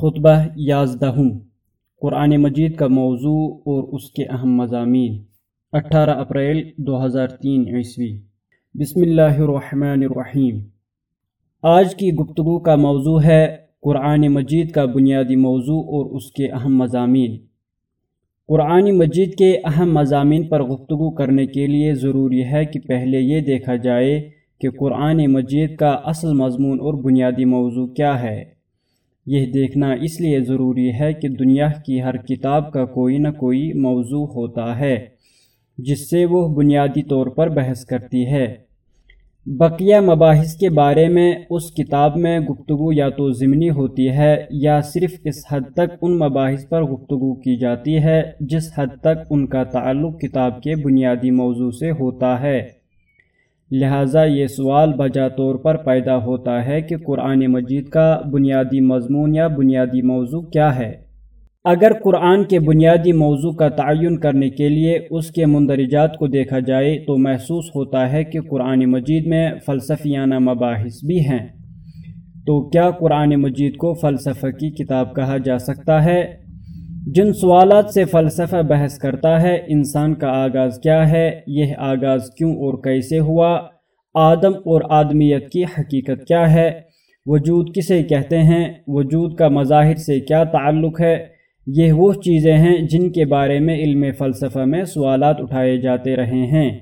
خطبہ یازدہم قرآن مجید کا موضوع اور اس کے اہم مضامین۔ اٹھارہ اپریل دو ہزار تین عیسوی۔ بسم اللہ الرحمن الرحیم۔ آج کی گفتگو کا موضوع ہے قرآن مجید کا بنیادی موضوع اور اس کے اہم مضامین۔ قرآن مجید کے اہم مضامین پر گفتگو کرنے کے لیے ضروری ہے کہ پہلے یہ دیکھا جائے کہ قرآن مجید کا اصل مضمون اور بنیادی موضوع کیا ہے۔ یہ دیکھنا اس لیے ضروری ہے کہ دنیا کی ہر کتاب کا کوئی نہ کوئی موضوع ہوتا ہے، جس سے وہ بنیادی طور پر بحث کرتی ہے۔ بقیہ مباحث کے بارے میں اس کتاب میں گفتگو یا تو ضمنی ہوتی ہے یا صرف اس حد تک ان مباحث پر گفتگو کی جاتی ہے، جس حد تک ان کا تعلق کتاب کے بنیادی موضوع سے ہوتا ہے۔ لہٰذا یہ سوال بجا طور پر پیدا ہوتا ہے کہ قرآن مجید کا بنیادی مضمون یا بنیادی موضوع کیا ہے۔ اگر قرآن کے بنیادی موضوع کا تعین کرنے کے لیے اس کے مندرجات کو دیکھا جائے تو محسوس ہوتا ہے کہ قرآن مجید میں فلسفیانہ مباحث بھی ہیں۔ تو کیا قرآن مجید کو فلسفہ کی کتاب کہا جا سکتا ہے؟ جن سوالات سے فلسفہ بحث کرتا ہے، انسان کا آغاز کیا ہے؟ یہ آغاز کیوں اور کیسے ہوا؟ آدم اور آدمیت کی حقیقت کیا ہے؟ وجود کسے کہتے ہیں؟ وجود کا مظاہر سے کیا تعلق ہے؟ یہ وہ چیزیں ہیں جن کے بارے میں علم فلسفہ میں سوالات اٹھائے جاتے رہے ہیں۔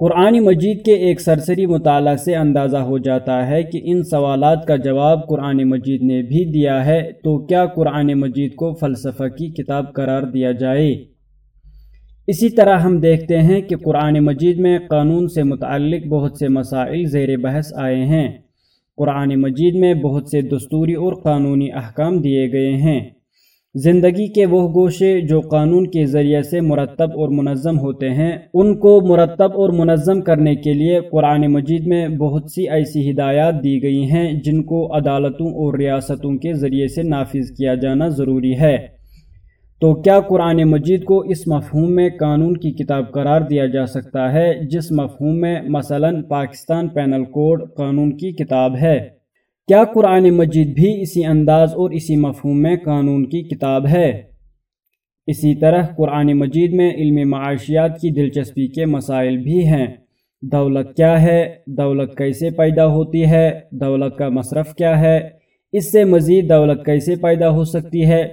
قرآن مجید کے ایک سرسری مطالعہ سے اندازہ ہو جاتا ہے کہ ان سوالات کا جواب قرآن مجید نے بھی دیا ہے تو کیا قرآن مجید کو فلسفہ کی کتاب قرار دیا جائے؟ اسی طرح ہم دیکھتے ہیں کہ قرآن مجید میں قانون سے متعلق بہت سے مسائل زیر بحث آئے ہیں۔ قرآن مجید میں بہت سے دستوری اور قانونی احکام دیے گئے ہیں۔ زندگی کے وہ گوشے جو قانون کے ذریعے سے مرتب اور منظم ہوتے ہیں، ان کو مرتب اور منظم کرنے کے لیے قرآن مجید میں بہت سی ایسی ہدایات دی گئی ہیں جن کو عدالتوں اور ریاستوں کے ذریعے سے نافذ کیا جانا ضروری ہے۔ تو کیا قرآن مجید کو اس مفہوم میں قانون کی کتاب قرار دیا جا سکتا ہے، جس مفہوم میں مثلا پاکستان پینل کوڈ قانون کی کتاب ہے؟ کیا قرآن مجید بھی اسی انداز اور اسی مفہوم میں قانون کی کتاب ہے؟ اسی طرح قرآن مجید میں علم معاشیات کی دلچسپی کے مسائل بھی ہیں۔ دولت کیا ہے؟ دولت کیسے پیدا ہوتی ہے؟ دولت کا مصرف کیا ہے؟ اس سے مزید دولت کیسے پیدا ہو سکتی ہے؟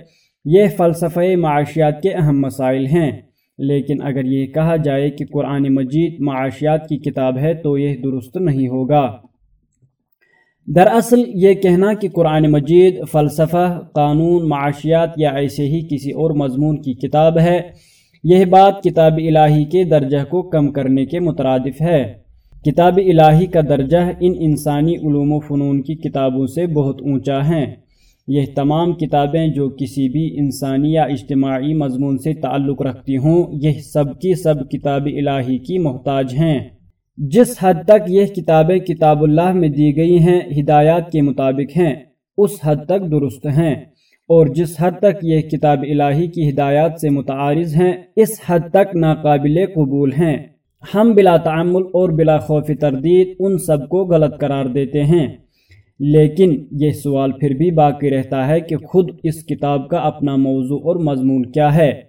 یہ فلسفہ معاشیات کے اہم مسائل ہیں۔ لیکن اگر یہ کہا جائے کہ قرآن مجید معاشیات کی کتاب ہے تو یہ درست نہیں ہوگا۔ دراصل یہ کہنا کہ قرآن مجید فلسفہ، قانون، معاشیات یا ایسے ہی کسی اور مضمون کی کتاب ہے، یہ بات کتاب الہی کے درجہ کو کم کرنے کے مترادف ہے۔ کتاب الہی کا درجہ ان انسانی علوم و فنون کی کتابوں سے بہت اونچا ہیں یہ تمام کتابیں جو کسی بھی انسانی یا اجتماعی مضمون سے تعلق رکھتی ہوں، یہ سب کی سب کتاب الہی کی محتاج ہیں۔ جس حد تک یہ کتابیں کتاب اللہ میں دی گئی ہیں، ہدایات کے مطابق ہیں، اس حد تک درست ہیں۔ اور جس حد تک یہ کتاب الہی کی ہدایات سے متعارض ہیں، اس حد تک ناقابل قبول ہیں۔ ہم بلا تعمل اور بلا خوف تردید ان سب کو غلط قرار دیتے ہیں۔ لیکن یہ سوال پھر بھی باقی رہتا ہے کہ خود اس کتاب کا اپنا موضوع اور مضمون کیا ہے۔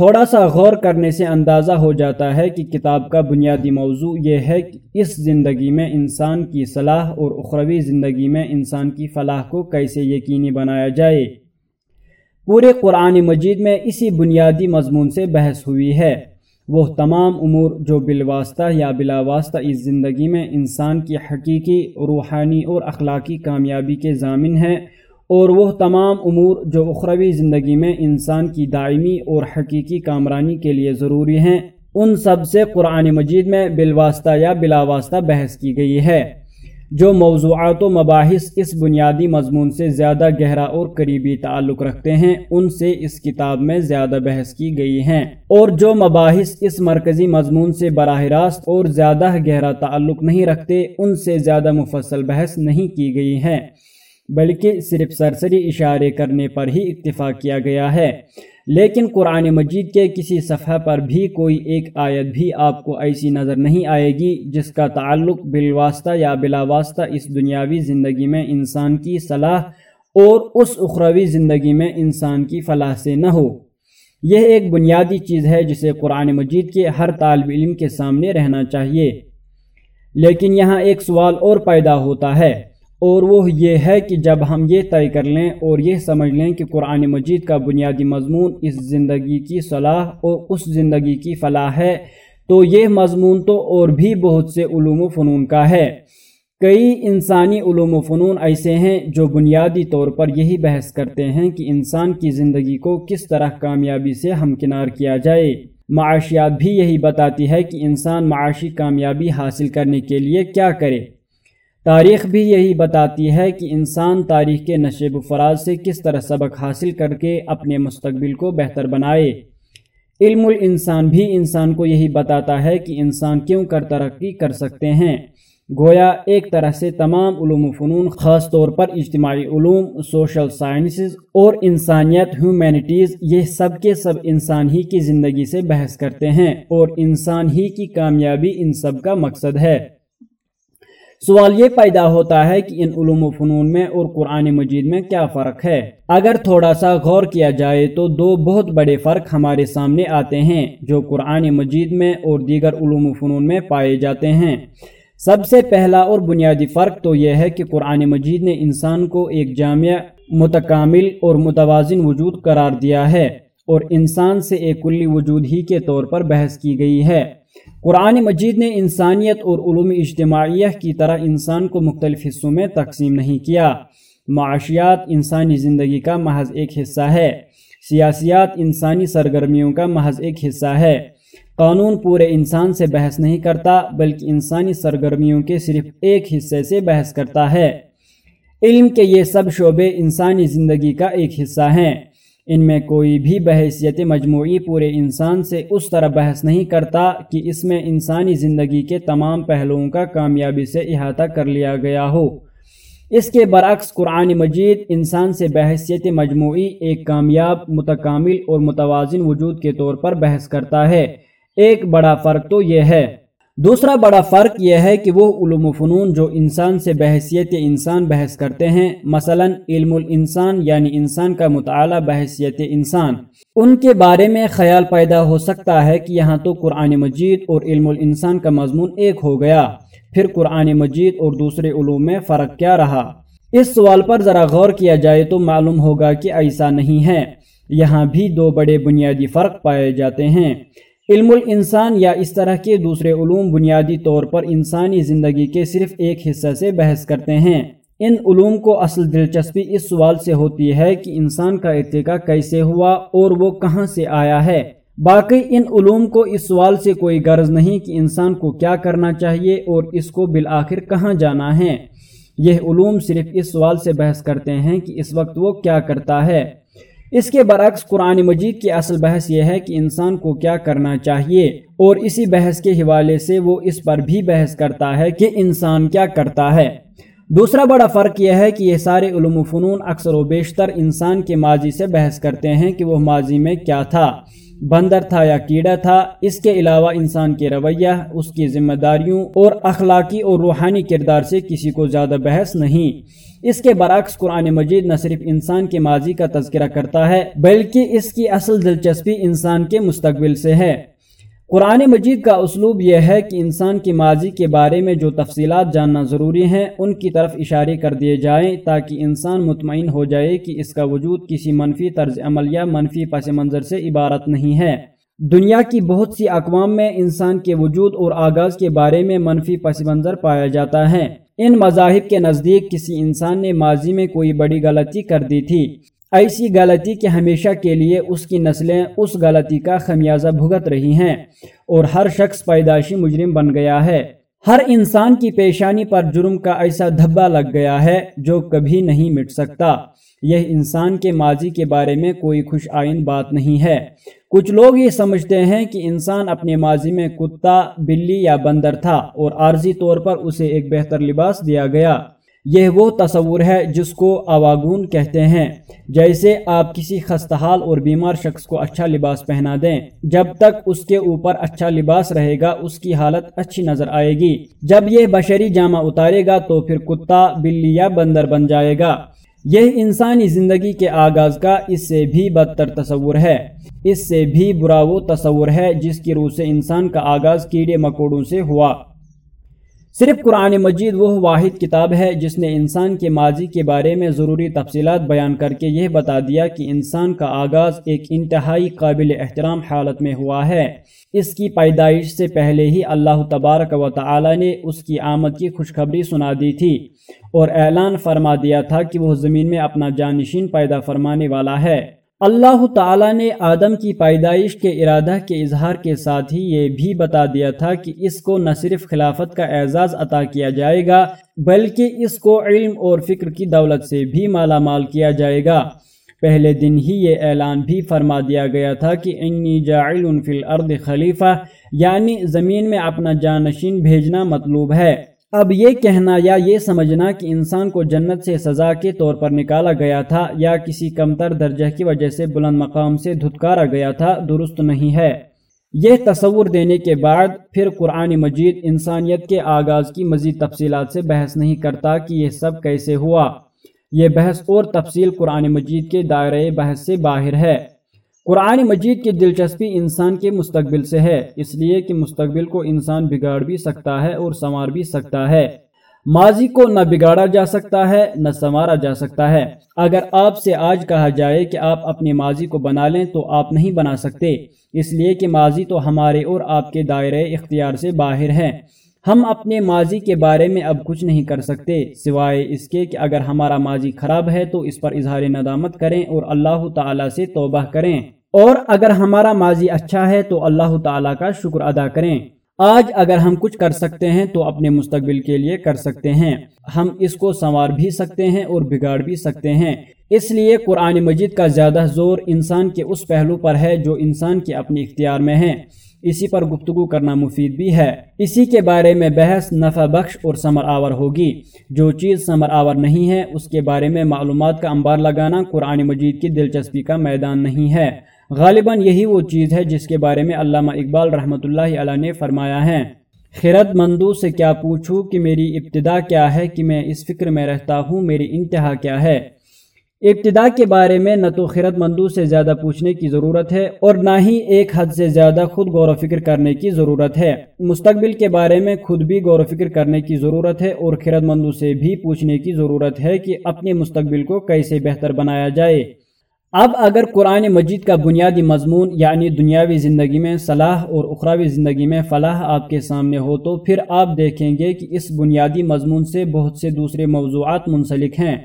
تھوڑا سا غور کرنے سے اندازہ ہو جاتا ہے کہ کتاب کا بنیادی موضوع یہ ہے کہ اس زندگی میں انسان کی صلاح اور اخروی زندگی میں انسان کی فلاح کو کیسے یقینی بنایا جائے۔ پورے قرآن مجید میں اسی بنیادی مضمون سے بحث ہوئی ہے۔ وہ تمام امور جو بالواسطہ یا بلا واسطہ اس زندگی میں انسان کی حقیقی، روحانی اور اخلاقی کامیابی کے ضامن ہیں اور وہ تمام امور جو اخروی زندگی میں انسان کی دائمی اور حقیقی کامرانی کے لیے ضروری ہیں، ان سب سے قرآن مجید میں بالواسطہ یا بلا واسطہ بحث کی گئی ہے۔ جو موضوعات و مباحث اس بنیادی مضمون سے زیادہ گہرا اور قریبی تعلق رکھتے ہیں، ان سے اس کتاب میں زیادہ بحث کی گئی ہیں اور جو مباحث اس مرکزی مضمون سے براہ راست اور زیادہ گہرا تعلق نہیں رکھتے، ان سے زیادہ مفصل بحث نہیں کی گئی ہیں بلکہ صرف سرسری اشارے کرنے پر ہی اکتفا کیا گیا ہے۔ لیکن قرآن مجید کے کسی صفحہ پر بھی کوئی ایک آیت بھی آپ کو ایسی نظر نہیں آئے گی جس کا تعلق بالواسطہ یا بلا واسطہ اس دنیاوی زندگی میں انسان کی صلاح اور اس اخروی زندگی میں انسان کی فلاح سے نہ ہو۔ یہ ایک بنیادی چیز ہے جسے قرآن مجید کے ہر طالب علم کے سامنے رہنا چاہیے۔ لیکن یہاں ایک سوال اور پیدا ہوتا ہے۔ اور وہ یہ ہے کہ جب ہم یہ طے کر لیں اور یہ سمجھ لیں کہ قرآن مجید کا بنیادی مضمون اس زندگی کی صلاح اور اس زندگی کی فلاح ہے، تو یہ مضمون تو اور بھی بہت سے علوم و فنون کا ہے۔ کئی انسانی علوم و فنون ایسے ہیں جو بنیادی طور پر یہی بحث کرتے ہیں کہ انسان کی زندگی کو کس طرح کامیابی سے ہمکنار کیا جائے۔ معاشیات بھی یہی بتاتی ہے کہ انسان معاشی کامیابی حاصل کرنے کے لیے کیا کرے۔ تاریخ بھی یہی بتاتی ہے کہ انسان تاریخ کے نشیب و فراز سے کس طرح سبق حاصل کر کے اپنے مستقبل کو بہتر بنائے۔ علم الانسان بھی انسان کو یہی بتاتا ہے کہ انسان کیوں کر ترقی کر سکتے ہیں۔ گویا ایک طرح سے تمام علوم و فنون، خاص طور پر اجتماعی علوم، سوشل سائنسز اور انسانیت ہیومینٹیز یہ سب کے سب انسان ہی کی زندگی سے بحث کرتے ہیں اور انسان ہی کی کامیابی ان سب کا مقصد ہے۔ سوال یہ پیدا ہوتا ہے کہ ان علوم و فنون میں اور قرآن مجید میں کیا فرق ہے؟ اگر تھوڑا سا غور کیا جائے تو دو بہت بڑے فرق ہمارے سامنے آتے ہیں، جو قرآن مجید میں اور دیگر علوم و فنون میں پائے جاتے ہیں۔ سب سے پہلا اور بنیادی فرق تو یہ ہے کہ قرآن مجید نے انسان کو ایک جامع، متکامل اور متوازن وجود قرار دیا ہے اور انسان سے ایک کلی وجود ہی کے طور پر بحث کی گئی ہے۔ قرآن مجید نے انسانیت اور علوم اجتماعیہ کی طرح انسان کو مختلف حصوں میں تقسیم نہیں کیا۔ معاشیات انسانی زندگی کا محض ایک حصہ ہے۔ سیاسیات انسانی سرگرمیوں کا محض ایک حصہ ہے۔ قانون پورے انسان سے بحث نہیں کرتا، بلکہ انسانی سرگرمیوں کے صرف ایک حصے سے بحث کرتا ہے۔ علم کے یہ سب شعبے انسانی زندگی کا ایک حصہ ہیں۔ ان میں کوئی بھی بحثیت مجموعی پورے انسان سے اس طرح بحث نہیں کرتا کہ اس میں انسانی زندگی کے تمام پہلوؤں کا کامیابی سے احاطہ کر لیا گیا ہو۔ اس کے برعکس قرآن مجید انسان سے بحثیت مجموعی ایک کامیاب، متکامل اور متوازن وجود کے طور پر بحث کرتا ہے۔ ایک بڑا فرق تو یہ ہے دوسرا بڑا فرق یہ ہے کہ وہ علوم و فنون جو انسان سے بحثیت انسان بحث کرتے ہیں، مثلا علم الانسان یعنی انسان کا مطالعہ بحثیت انسان، ان کے بارے میں خیال پیدا ہو سکتا ہے کہ یہاں تو قرآن مجید اور علم الانسان کا مضمون ایک ہو گیا۔ پھر قرآن مجید اور دوسرے علوم میں فرق کیا رہا؟ اس سوال پر ذرا غور کیا جائے تو معلوم ہوگا کہ ایسا نہیں ہے۔ یہاں بھی دو بڑے بنیادی فرق پائے جاتے ہیں۔ علم الانسان یا اس طرح کے دوسرے علوم بنیادی طور پر انسانی زندگی کے صرف ایک حصہ سے بحث کرتے ہیں۔ ان علوم کو اصل دلچسپی اس سوال سے ہوتی ہے کہ انسان کا ارتقا کیسے ہوا اور وہ کہاں سے آیا ہے۔ باقی ان علوم کو اس سوال سے کوئی غرض نہیں کہ انسان کو کیا کرنا چاہیے اور اس کو بالآخر کہاں جانا ہے۔ یہ علوم صرف اس سوال سے بحث کرتے ہیں کہ اس وقت وہ کیا کرتا ہے۔ اس کے برعکس قرآن مجید کی اصل بحث یہ ہے کہ انسان کو کیا کرنا چاہیے اور اسی بحث کے حوالے سے وہ اس پر بھی بحث کرتا ہے کہ انسان کیا کرتا ہے۔ دوسرا بڑا فرق یہ ہے کہ یہ سارے علوم و فنون اکثر و بیشتر انسان کے ماضی سے بحث کرتے ہیں کہ وہ ماضی میں کیا تھا۔ بندر تھا یا کیڑا تھا، اس کے علاوہ انسان کے رویہ، اس کی ذمہ داریوں اور اخلاقی اور روحانی کردار سے کسی کو زیادہ بحث نہیں۔ اس کے برعکس قرآن مجید نہ صرف انسان کے ماضی کا تذکرہ کرتا ہے، بلکہ اس کی اصل دلچسپی انسان کے مستقبل سے ہے۔ قرآن مجید کا اسلوب یہ ہے کہ انسان کے ماضی کے بارے میں جو تفصیلات جاننا ضروری ہیں، ان کی طرف اشارے کر دیے جائیں تاکہ انسان مطمئن ہو جائے کہ اس کا وجود کسی منفی طرز عمل یا منفی پس منظر سے عبارت نہیں ہے۔ دنیا کی بہت سی اقوام میں انسان کے وجود اور آغاز کے بارے میں منفی پس منظر پایا جاتا ہے۔ ان مذاہب کے نزدیک کسی انسان نے ماضی میں کوئی بڑی غلطی کر دی تھی۔ ایسی غلطی کہ ہمیشہ کے لیے اس کی نسلیں اس غلطی کا خمیازہ بھگت رہی ہیں اور ہر شخص پیدائشی مجرم بن گیا ہے۔ ہر انسان کی پیشانی پر جرم کا ایسا دھبا لگ گیا ہے جو کبھی نہیں مٹ سکتا۔ یہ انسان کے ماضی کے بارے میں کوئی خوش آئین بات نہیں ہے۔ کچھ لوگ یہ سمجھتے ہیں کہ انسان اپنے ماضی میں کتا، بلی یا بندر تھا اور عارضی طور پر اسے ایک بہتر لباس دیا گیا۔ یہ وہ تصور ہے جس کو آواگون کہتے ہیں۔ جیسے آپ کسی خستحال اور بیمار شخص کو اچھا لباس پہنا دیں، جب تک اس کے اوپر اچھا لباس رہے گا، اس کی حالت اچھی نظر آئے گی۔ جب یہ بشری جامع اتارے گا تو پھر کتا بلی یا بندر بن جائے گا۔ یہ انسانی زندگی کے آغاز کا اس سے بھی بدتر تصور ہے۔ اس سے بھی برا وہ تصور ہے جس کی روح سے انسان کا آغاز کیڑے مکوڑوں سے ہوا۔ صرف قرآن مجید وہ واحد کتاب ہے جس نے انسان کے ماضی کے بارے میں ضروری تفصیلات بیان کر کے یہ بتا دیا کہ انسان کا آغاز ایک انتہائی قابل احترام حالت میں ہوا ہے۔ اس کی پیدائش سے پہلے ہی اللہ تبارک و تعالی نے اس کی آمد کی خوشخبری سنا دی تھی اور اعلان فرما دیا تھا کہ وہ زمین میں اپنا جانشین پیدا فرمانے والا ہے۔ اللہ تعالیٰ نے آدم کی پیدائش کے ارادہ کے اظہار کے ساتھ ہی یہ بھی بتا دیا تھا کہ اس کو نہ صرف خلافت کا اعزاز عطا کیا جائے گا، بلکہ اس کو علم اور فکر کی دولت سے بھی مالا مال کیا جائے گا۔ پہلے دن ہی یہ اعلان بھی فرما دیا گیا تھا کہ انی جاعل فی الارض خلیفہ یعنی زمین میں اپنا جانشین بھیجنا مطلوب ہے۔ اب یہ کہنا یا یہ سمجھنا کہ انسان کو جنت سے سزا کے طور پر نکالا گیا تھا یا کسی کمتر درجہ کی وجہ سے بلند مقام سے دھتکارا گیا تھا درست نہیں ہے۔ یہ تصور دینے کے بعد پھر قرآن مجید انسانیت کے آغاز کی مزید تفصیلات سے بحث نہیں کرتا کہ یہ سب کیسے ہوا۔ یہ بحث اور تفصیل قرآن مجید کے دائرۂ بحث سے باہر ہے۔ قرآن مجید کی دلچسپی انسان کے مستقبل سے ہے، اس لیے کہ مستقبل کو انسان بگاڑ بھی سکتا ہے اور سنوار بھی سکتا ہے۔ ماضی کو نہ بگاڑا جا سکتا ہے، نہ سنوارا جا سکتا ہے۔ اگر آپ سے آج کہا جائے کہ آپ اپنے ماضی کو بنا لیں تو آپ نہیں بنا سکتے۔ اس لیے کہ ماضی تو ہمارے اور آپ کے دائرے اختیار سے باہر ہے۔ ہم اپنے ماضی کے بارے میں اب کچھ نہیں کر سکتے، سوائے اس کے کہ اگر ہمارا ماضی خراب ہے تو اس پر اظہار ندامت کریں اور اللہ تعالیٰ سے توبہ کریں۔ اور اگر ہمارا ماضی اچھا ہے تو اللہ تعالیٰ کا شکر ادا کریں۔ آج اگر ہم کچھ کر سکتے ہیں تو اپنے مستقبل کے لیے کر سکتے ہیں۔ ہم اس کو سنوار بھی سکتے ہیں اور بگاڑ بھی سکتے ہیں۔ اس لیے قرآن مجید کا زیادہ زور انسان کے اس پہلو پر ہے جو انسان کے اپنے اختیار میں ہیں اسی پر گفتگو کرنا مفید بھی ہے۔ اسی کے بارے میں بحث نفع بخش اور ثمر آور ہوگی۔ جو چیز ثمر آور نہیں ہے، اس کے بارے میں معلومات کا انبار لگانا قرآن مجید کی دلچسپی کا میدان نہیں ہے۔ غالباً یہی وہ چیز ہے جس کے بارے میں علامہ اقبال رحمۃ اللہ علیہ نے فرمایا ہے۔ خیرت مندو سے کیا پوچھوں کہ میری ابتدا کیا ہے، کہ میں اس فکر میں رہتا ہوں، میری انتہا کیا ہے؟ ابتدا کے بارے میں نہ تو خیرت مندو سے زیادہ پوچھنے کی ضرورت ہے اور نہ ہی ایک حد سے زیادہ خود غور و فکر کرنے کی ضرورت ہے۔ مستقبل کے بارے میں خود بھی غور و فکر کرنے کی ضرورت ہے اور خیرت مندو سے بھی پوچھنے کی ضرورت ہے کہ اپنے مستقبل کو کیسے بہتر بنایا جائے۔ اب اگر قرآن مجید کا بنیادی مضمون یعنی دنیاوی زندگی میں صلاح اور اخراوی زندگی میں فلاح آپ کے سامنے ہو تو پھر آپ دیکھیں گے کہ اس بنیادی مضمون سے بہت سے دوسرے موضوعات منسلک ہیں۔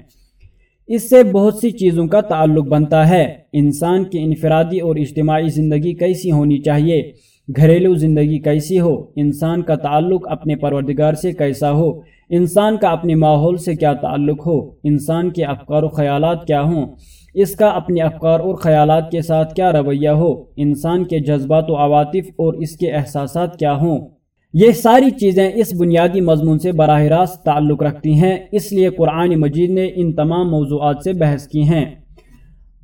اس سے بہت سی چیزوں کا تعلق بنتا ہے۔ انسان کی انفرادی اور اجتماعی زندگی کیسی ہونی چاہیے؟ گھریلو زندگی کیسی ہو؟ انسان کا تعلق اپنے پروردگار سے کیسا ہو؟ انسان کا اپنے ماحول سے کیا تعلق ہو؟ انسان کے افکار و خیالات کیا ہوں؟ اس کا اپنے افکار اور خیالات کے ساتھ کیا رویہ ہو؟ انسان کے جذبات و عواطف اور اس کے احساسات کیا ہوں؟ یہ ساری چیزیں اس بنیادی مضمون سے براہ راست تعلق رکھتی ہیں، اس لیے قرآن مجید نے ان تمام موضوعات سے بحث کی ہیں۔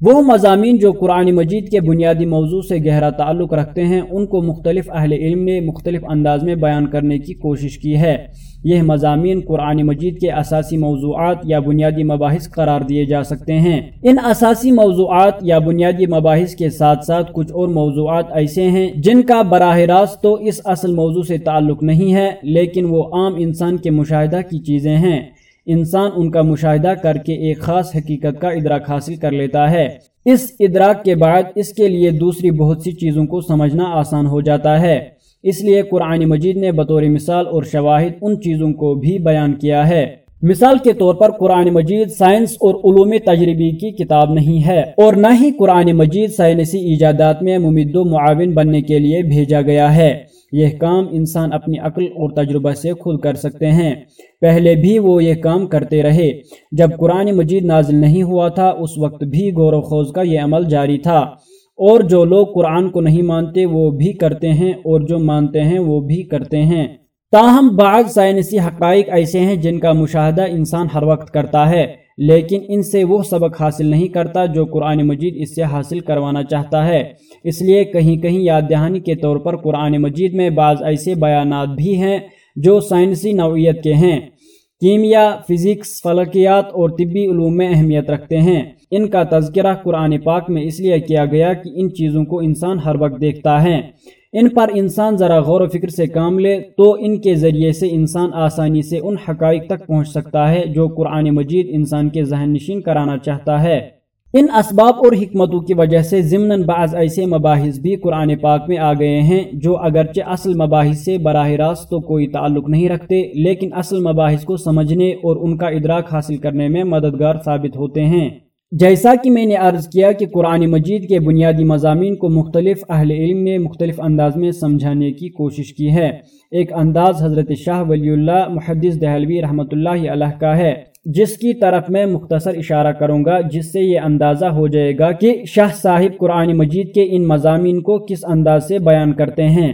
وہ مضامین جو قرآن مجید کے بنیادی موضوع سے گہرا تعلق رکھتے ہیں، ان کو مختلف اہل علم نے مختلف انداز میں بیان کرنے کی کوشش کی ہے۔ یہ مضامین قرآن مجید کے اساسی موضوعات یا بنیادی مباحث قرار دیے جا سکتے ہیں۔ ان اساسی موضوعات یا بنیادی مباحث کے ساتھ ساتھ کچھ اور موضوعات ایسے ہیں جن کا براہ راست تو اس اصل موضوع سے تعلق نہیں ہے، لیکن وہ عام انسان کے مشاہدہ کی چیزیں ہیں۔ انسان ان کا مشاہدہ کر کے ایک خاص حقیقت کا ادراک حاصل کر لیتا ہے۔ اس ادراک کے بعد اس کے لیے دوسری بہت سی چیزوں کو سمجھنا آسان ہو جاتا ہے۔ اس لیے قرآن مجید نے بطور مثال اور شواہد ان چیزوں کو بھی بیان کیا ہے۔ مثال کے طور پر قرآن مجید سائنس اور علوم تجربی کی کتاب نہیں ہے اور نہ ہی قرآن مجید سائنسی ایجادات میں ممد و معاون بننے کے لیے بھیجا گیا ہے۔ یہ کام انسان اپنی عقل اور تجربہ سے خود کر سکتے ہیں۔ پہلے بھی وہ یہ کام کرتے رہے۔ جب قرآن مجید نازل نہیں ہوا تھا، اس وقت بھی غور و خوض کا یہ عمل جاری تھا۔ اور جو لوگ قرآن کو نہیں مانتے، وہ بھی کرتے ہیں اور جو مانتے ہیں، وہ بھی کرتے ہیں۔ تاہم، بعض سائنسی حقائق ایسے ہیں جن کا مشاہدہ انسان ہر وقت کرتا ہے، لیکن ان سے وہ سبق حاصل نہیں کرتا جو قرآن مجید اس سے حاصل کروانا چاہتا ہے۔ اس لیے کہیں کہیں یاد دہانی کے طور پر قرآن مجید میں بعض ایسے بیانات بھی ہیں جو سائنسی نوعیت کے ہیں۔ کیمیا، فزکس، فلکیات اور طبی علوم میں اہمیت رکھتے ہیں۔ ان کا تذکرہ قرآن پاک میں اس لیے کیا گیا کہ ان چیزوں کو انسان ہر وقت دیکھتا ہے۔ ان پر انسان ذرا غور و فکر سے کام لے تو ان کے ذریعے سے انسان آسانی سے ان حقائق تک پہنچ سکتا ہے جو قرآن مجید انسان کے ذہن نشین کرانا چاہتا ہے۔ ان اسباب اور حکمتوں کی وجہ سے ضمن بعض ایسے مباحث بھی قرآن پاک میں آ گئے ہیں جو اگرچہ اصل مباحث سے براہ راست تو کوئی تعلق نہیں رکھتے، لیکن اصل مباحث کو سمجھنے اور ان کا ادراک حاصل کرنے میں مددگار ثابت ہوتے ہیں۔ جیسا کہ میں نے عرض کیا کہ قرآن مجید کے بنیادی مضامین کو مختلف اہل علم نے مختلف انداز میں سمجھانے کی کوشش کی ہے۔ ایک انداز حضرت شاہ ولی اللہ محدث دہلوی رحمۃ اللہ علیہ کا ہے، جس کی طرف میں مختصر اشارہ کروں گا، جس سے یہ اندازہ ہو جائے گا کہ شاہ صاحب قرآن مجید کے ان مضامین کو کس انداز سے بیان کرتے ہیں۔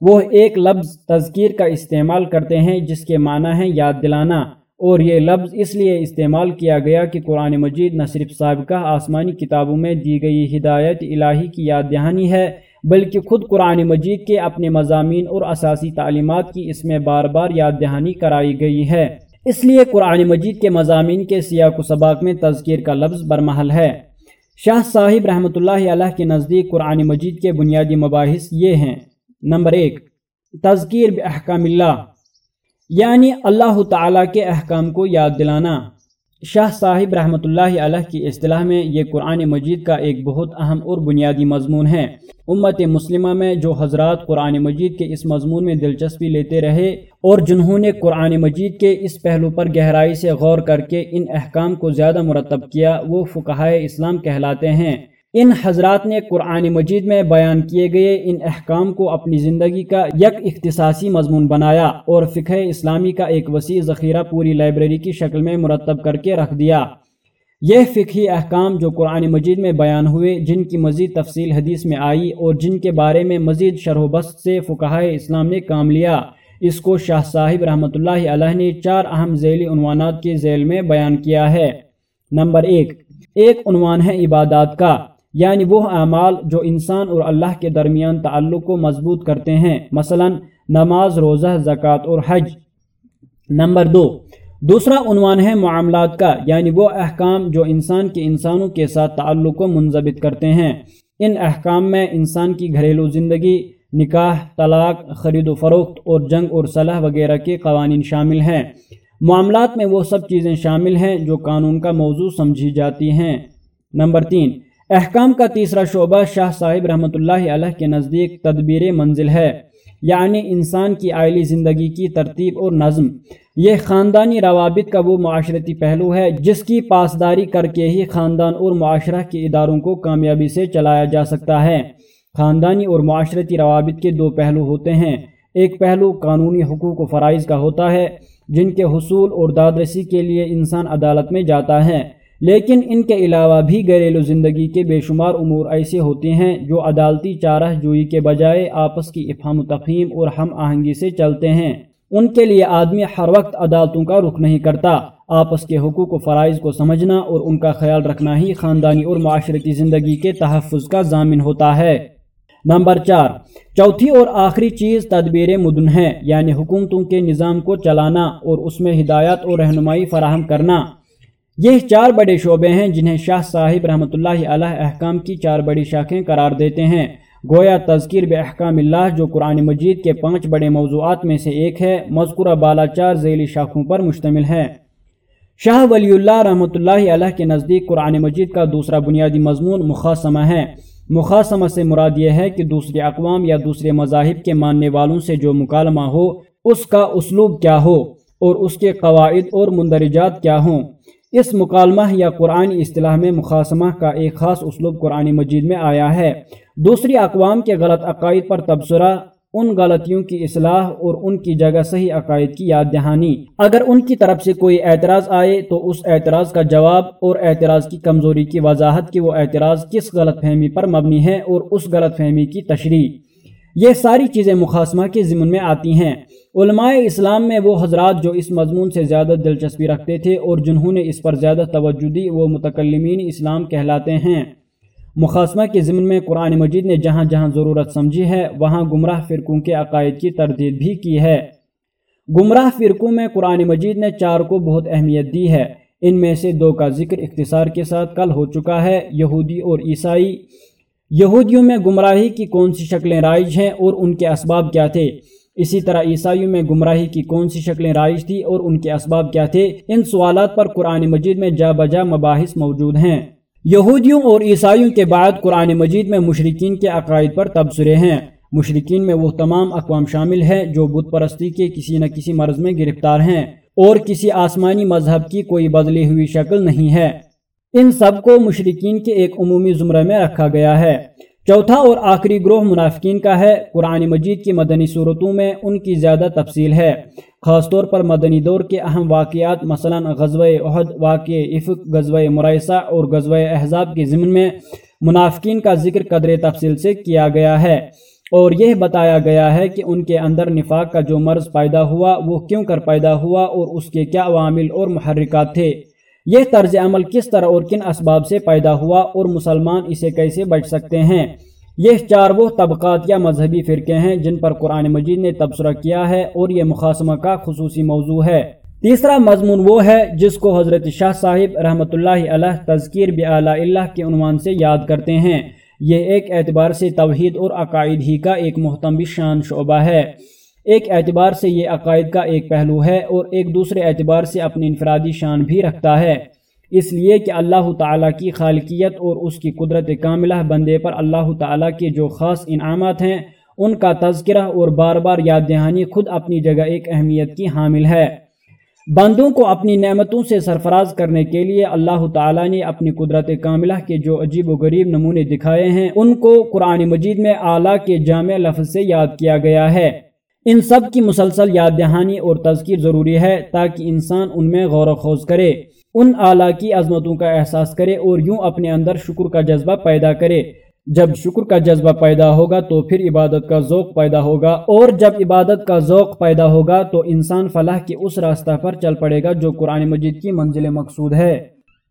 وہ ایک لفظ تذکیر کا استعمال کرتے ہیں، جس کے معنی ہے یاد دلانا۔ اور یہ لفظ اس لیے استعمال کیا گیا کہ قرآن مجید نہ صرف سابقہ آسمانی کتابوں میں دی گئی ہدایت الہی کی یاد دہانی ہے، بلکہ خود قرآن مجید کے اپنے مضامین اور اساسی تعلیمات کی اس میں بار بار یاد دہانی کرائی گئی ہے۔ اس لیے قرآن مجید کے مضامین کے سیاق و سباق میں تذکیر کا لفظ برمحل ہے۔ شاہ صاحب رحمۃ اللہ علیہ کے نزدیک قرآن مجید کے بنیادی مباحث یہ ہیں۔ نمبر ایک، تذکیر بحکام اللہ۔ یعنی اللہ تعالیٰ کے احکام کو یاد دلانا۔ شاہ صاحب رحمۃ اللہ علیہ کی اصطلاح میں یہ قرآن مجید کا ایک بہت اہم اور بنیادی مضمون ہے۔ امت مسلمہ میں جو حضرات قرآن مجید کے اس مضمون میں دلچسپی لیتے رہے اور جنہوں نے قرآن مجید کے اس پہلو پر گہرائی سے غور کر کے ان احکام کو زیادہ مرتب کیا، وہ فقہائے اسلام کہلاتے ہیں۔ ان حضرات نے قرآن مجید میں بیان کیے گئے ان احکام کو اپنی زندگی کا یک اختصاصی مضمون بنایا اور فقہ اسلامی کا ایک وسیع ذخیرہ پوری لائبریری کی شکل میں مرتب کر کے رکھ دیا۔ یہ فقہی احکام جو قرآن مجید میں بیان ہوئے، جن کی مزید تفصیل حدیث میں آئی اور جن کے بارے میں مزید شرح و بست سے فقہ اسلام نے کام لیا، اس کو شاہ صاحب رحمۃ اللہ علیہ نے چار اہم ذیلی عنوانات کے ذیل میں بیان کیا ہے۔ نمبر ایک ایک عنوان ہے عبادات کا۔ یعنی وہ اعمال جو انسان اور اللہ کے درمیان تعلق کو مضبوط کرتے ہیں۔ مثلا نماز، روزہ، زکوٰۃ اور حج۔ نمبر دو، دوسرا عنوان ہے معاملات کا یعنی وہ احکام جو انسان کے انسانوں کے ساتھ تعلق کو منضبط کرتے ہیں۔ ان احکام میں انسان کی گھریلو زندگی، نکاح، طلاق، خرید و فروخت اور جنگ اور صلاح وغیرہ کے قوانین شامل ہیں۔ معاملات میں وہ سب چیزیں شامل ہیں جو قانون کا موضوع سمجھی جاتی ہیں۔ نمبر تین احکام کا تیسرا شعبہ شاہ صاحب رحمۃ اللہ علیہ کے نزدیک تدبیر منزل ہے یعنی انسان کی آئلی زندگی کی ترتیب اور نظم۔ یہ خاندانی روابط کا وہ معاشرتی پہلو ہے جس کی پاسداری کر کے ہی خاندان اور معاشرہ کے اداروں کو کامیابی سے چلایا جا سکتا ہے۔ خاندانی اور معاشرتی روابط کے دو پہلو ہوتے ہیں۔ ایک پہلو قانونی حقوق و فرائض کا ہوتا ہے، جن کے حصول اور دادرسی کے لیے انسان عدالت میں جاتا ہے۔ لیکن ان کے علاوہ بھی گھریلو زندگی کے بے شمار امور ایسے ہوتے ہیں جو عدالتی چارہ جوئی کے بجائے آپس کی افہام و تفہیم اور ہم آہنگی سے چلتے ہیں۔ ان کے لیے آدمی ہر وقت عدالتوں کا رخ نہیں کرتا۔ آپس کے حقوق و فرائض کو سمجھنا اور ان کا خیال رکھنا ہی خاندانی اور معاشرتی زندگی کے تحفظ کا ضامن ہوتا ہے۔ نمبر چار، چوتھی اور آخری چیز تدبیر مدن ہے یعنی حکومتوں کے نظام کو چلانا اور اس میں ہدایات اور رہنمائی فراہم کرنا۔ یہ چار بڑے شعبے ہیں جنہیں شاہ صاحب رحمۃ اللہ علیہ احکام کی چار بڑی شاخیں قرار دیتے ہیں۔ گویا تذکیر بے احکام اللہ جو قرآن مجید کے پانچ بڑے موضوعات میں سے ایک ہے، مذکورہ بالا چار ذیلی شاخوں پر مشتمل ہے۔ شاہ ولی اللہ رحمۃ اللہ علیہ کے نزدیک قرآن مجید کا دوسرا بنیادی مضمون مخاصمہ ہے۔ مخاصمہ سے مراد یہ ہے کہ دوسرے اقوام یا دوسرے مذاہب کے ماننے والوں سے جو مکالمہ ہو، اس کا اسلوب کیا ہو اور اس کے قواعد اور مندرجات کیا ہوں۔ اس مکالمہ یا قرآن اصطلاح میں مقاصمہ کا ایک خاص اسلوب قرآن مجید میں آیا ہے۔ دوسری اقوام کے غلط عقائد پر تبصرہ، ان غلطیوں کی اصلاح اور ان کی جگہ صحیح عقائد کی یاد دہانی۔ اگر ان کی طرف سے کوئی اعتراض آئے تو اس اعتراض کا جواب اور اعتراض کی کمزوری کی وضاحت کہ وہ اعتراض کس غلط فہمی پر مبنی ہے اور اس غلط فہمی کی تشریح۔ یہ ساری چیزیں مقاصمہ کے ضمن میں آتی ہیں۔ علماء اسلام میں وہ حضرات جو اس مضمون سے زیادہ دلچسپی رکھتے تھے اور جنہوں نے اس پر زیادہ توجہ دی، وہ متکلمین اسلام کہلاتے ہیں۔ مقاصمہ کے ضمن میں قرآن مجید نے جہاں جہاں ضرورت سمجھی ہے، وہاں گمراہ فرقوں کے عقائد کی تردید بھی کی ہے۔ گمراہ فرقوں میں قرآن مجید نے چار کو بہت اہمیت دی ہے۔ ان میں سے دو کا ذکر اختصار کے ساتھ کل ہو چکا ہے، یہودی اور عیسائی۔ یہودیوں میں گمراہی کی کون سی شکلیں رائج ہیں اور ان کے اسباب کیا تھے؟ اسی طرح عیسائیوں میں گمراہی کی کون سی شکلیں رائج تھی اور ان کے اسباب کیا تھے، ان سوالات پر قرآن مجید میں جا بجا مباحث موجود ہیں۔ یہودیوں اور عیسائیوں کے بعد قرآن مجید میں مشرقین کے عقائد پر تبصرے ہیں۔ مشرقین میں وہ تمام اقوام شامل ہیں جو بت پرستی کے کسی نہ کسی مرض میں گرفتار ہیں اور کسی آسمانی مذہب کی کوئی بدلی ہوئی شکل نہیں ہے۔ ان سب کو مشرقین کے ایک عمومی زمرہ میں رکھا گیا ہے۔ چوتھا اور آخری گروہ منافقین کا ہے، قرآن مجید کی مدنی صورتوں میں ان کی زیادہ تفصیل ہے۔ خاص طور پر مدنی دور کے اہم واقعات، مثلا غزوہ احد واقع افق غزوہ مرائسہ اور غزوہ احزاب کے ضمن میں منافقین کا ذکر قدر تفصیل سے کیا گیا ہے۔ اور یہ بتایا گیا ہے کہ ان کے اندر نفاق کا جو مرض پیدا ہوا، وہ کیوں کر پیدا ہوا اور اس کے کیا عوامل اور محرکات تھے۔ یہ طرز عمل کس طرح اور کن اسباب سے پیدا ہوا اور مسلمان اسے کیسے بچ سکتے ہیں؟ یہ چار وہ طبقات یا مذہبی فرقے ہیں جن پر قرآن مجید نے تبصرہ کیا ہے اور یہ مقاصمہ کا خصوصی موضوع ہے۔ تیسرا مضمون وہ ہے جس کو حضرت شاہ صاحب رحمۃ اللہ علیہ تذکیر اللہ کے عنوان سے یاد کرتے ہیں۔ یہ ایک اعتبار سے توحید اور عقائد ہی کا ایک محتم شان شعبہ ہے۔ ایک اعتبار سے یہ عقائد کا ایک پہلو ہے اور ایک دوسرے اعتبار سے اپنی انفرادی شان بھی رکھتا ہے۔ اس لیے کہ اللہ تعالیٰ کی خالقیت اور اس کی قدرت کاملہ بندے پر اللہ تعالیٰ کے جو خاص انعامات ہیں، ان کا تذکرہ اور بار بار یاد دہانی خود اپنی جگہ ایک اہمیت کی حامل ہے۔ بندوں کو اپنی نعمتوں سے سرفراز کرنے کے لیے اللہ تعالیٰ نے اپنی قدرت کاملہ کے جو عجیب و غریب نمونے دکھائے ہیں، ان کو قرآن مجید میں اعلیٰ کے جامع لفظ سے یاد کیا گیا ہے۔ ان سب کی مسلسل یاد دہانی اور تذکیر ضروری ہے تاکہ انسان ان میں غور و خوض کرے، ان اعلیٰ کی عظمتوں کا احساس کرے اور یوں اپنے اندر شکر کا جذبہ پیدا کرے۔ جب شکر کا جذبہ پیدا ہوگا تو پھر عبادت کا ذوق پیدا ہوگا اور جب عبادت کا ذوق پیدا ہوگا تو انسان فلاح کے اس راستہ پر چل پڑے گا جو قرآن مجید کی منزل مقصود ہے۔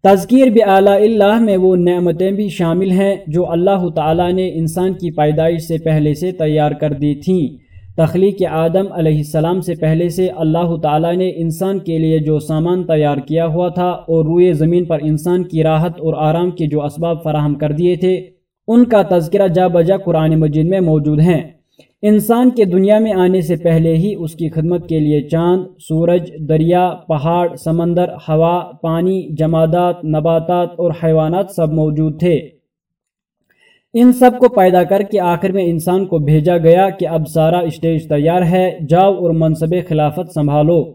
تذکیر بعلیٰ اللہ میں وہ نعمتیں بھی شامل ہیں جو اللہ تعالیٰ نے انسان کی پیدائش سے پہلے سے تیار کر دی تھیں۔ تخلیق آدم علیہ السلام سے پہلے سے اللہ تعالیٰ نے انسان کے لیے جو سامان تیار کیا ہوا تھا اور روئے زمین پر انسان کی راحت اور آرام کے جو اسباب فراہم کر دیے تھے، ان کا تذکرہ جا بجا قرآن مجید میں موجود ہیں۔ انسان کے دنیا میں آنے سے پہلے ہی اس کی خدمت کے لیے چاند، سورج، دریا، پہاڑ، سمندر، ہوا، پانی، جمادات، نباتات اور حیوانات سب موجود تھے۔ ان سب کو پیدا کر کے آخر میں انسان کو بھیجا گیا کہ اب سارا اسٹیج تیار ہے، جاؤ اور منصب خلافت سنبھالو۔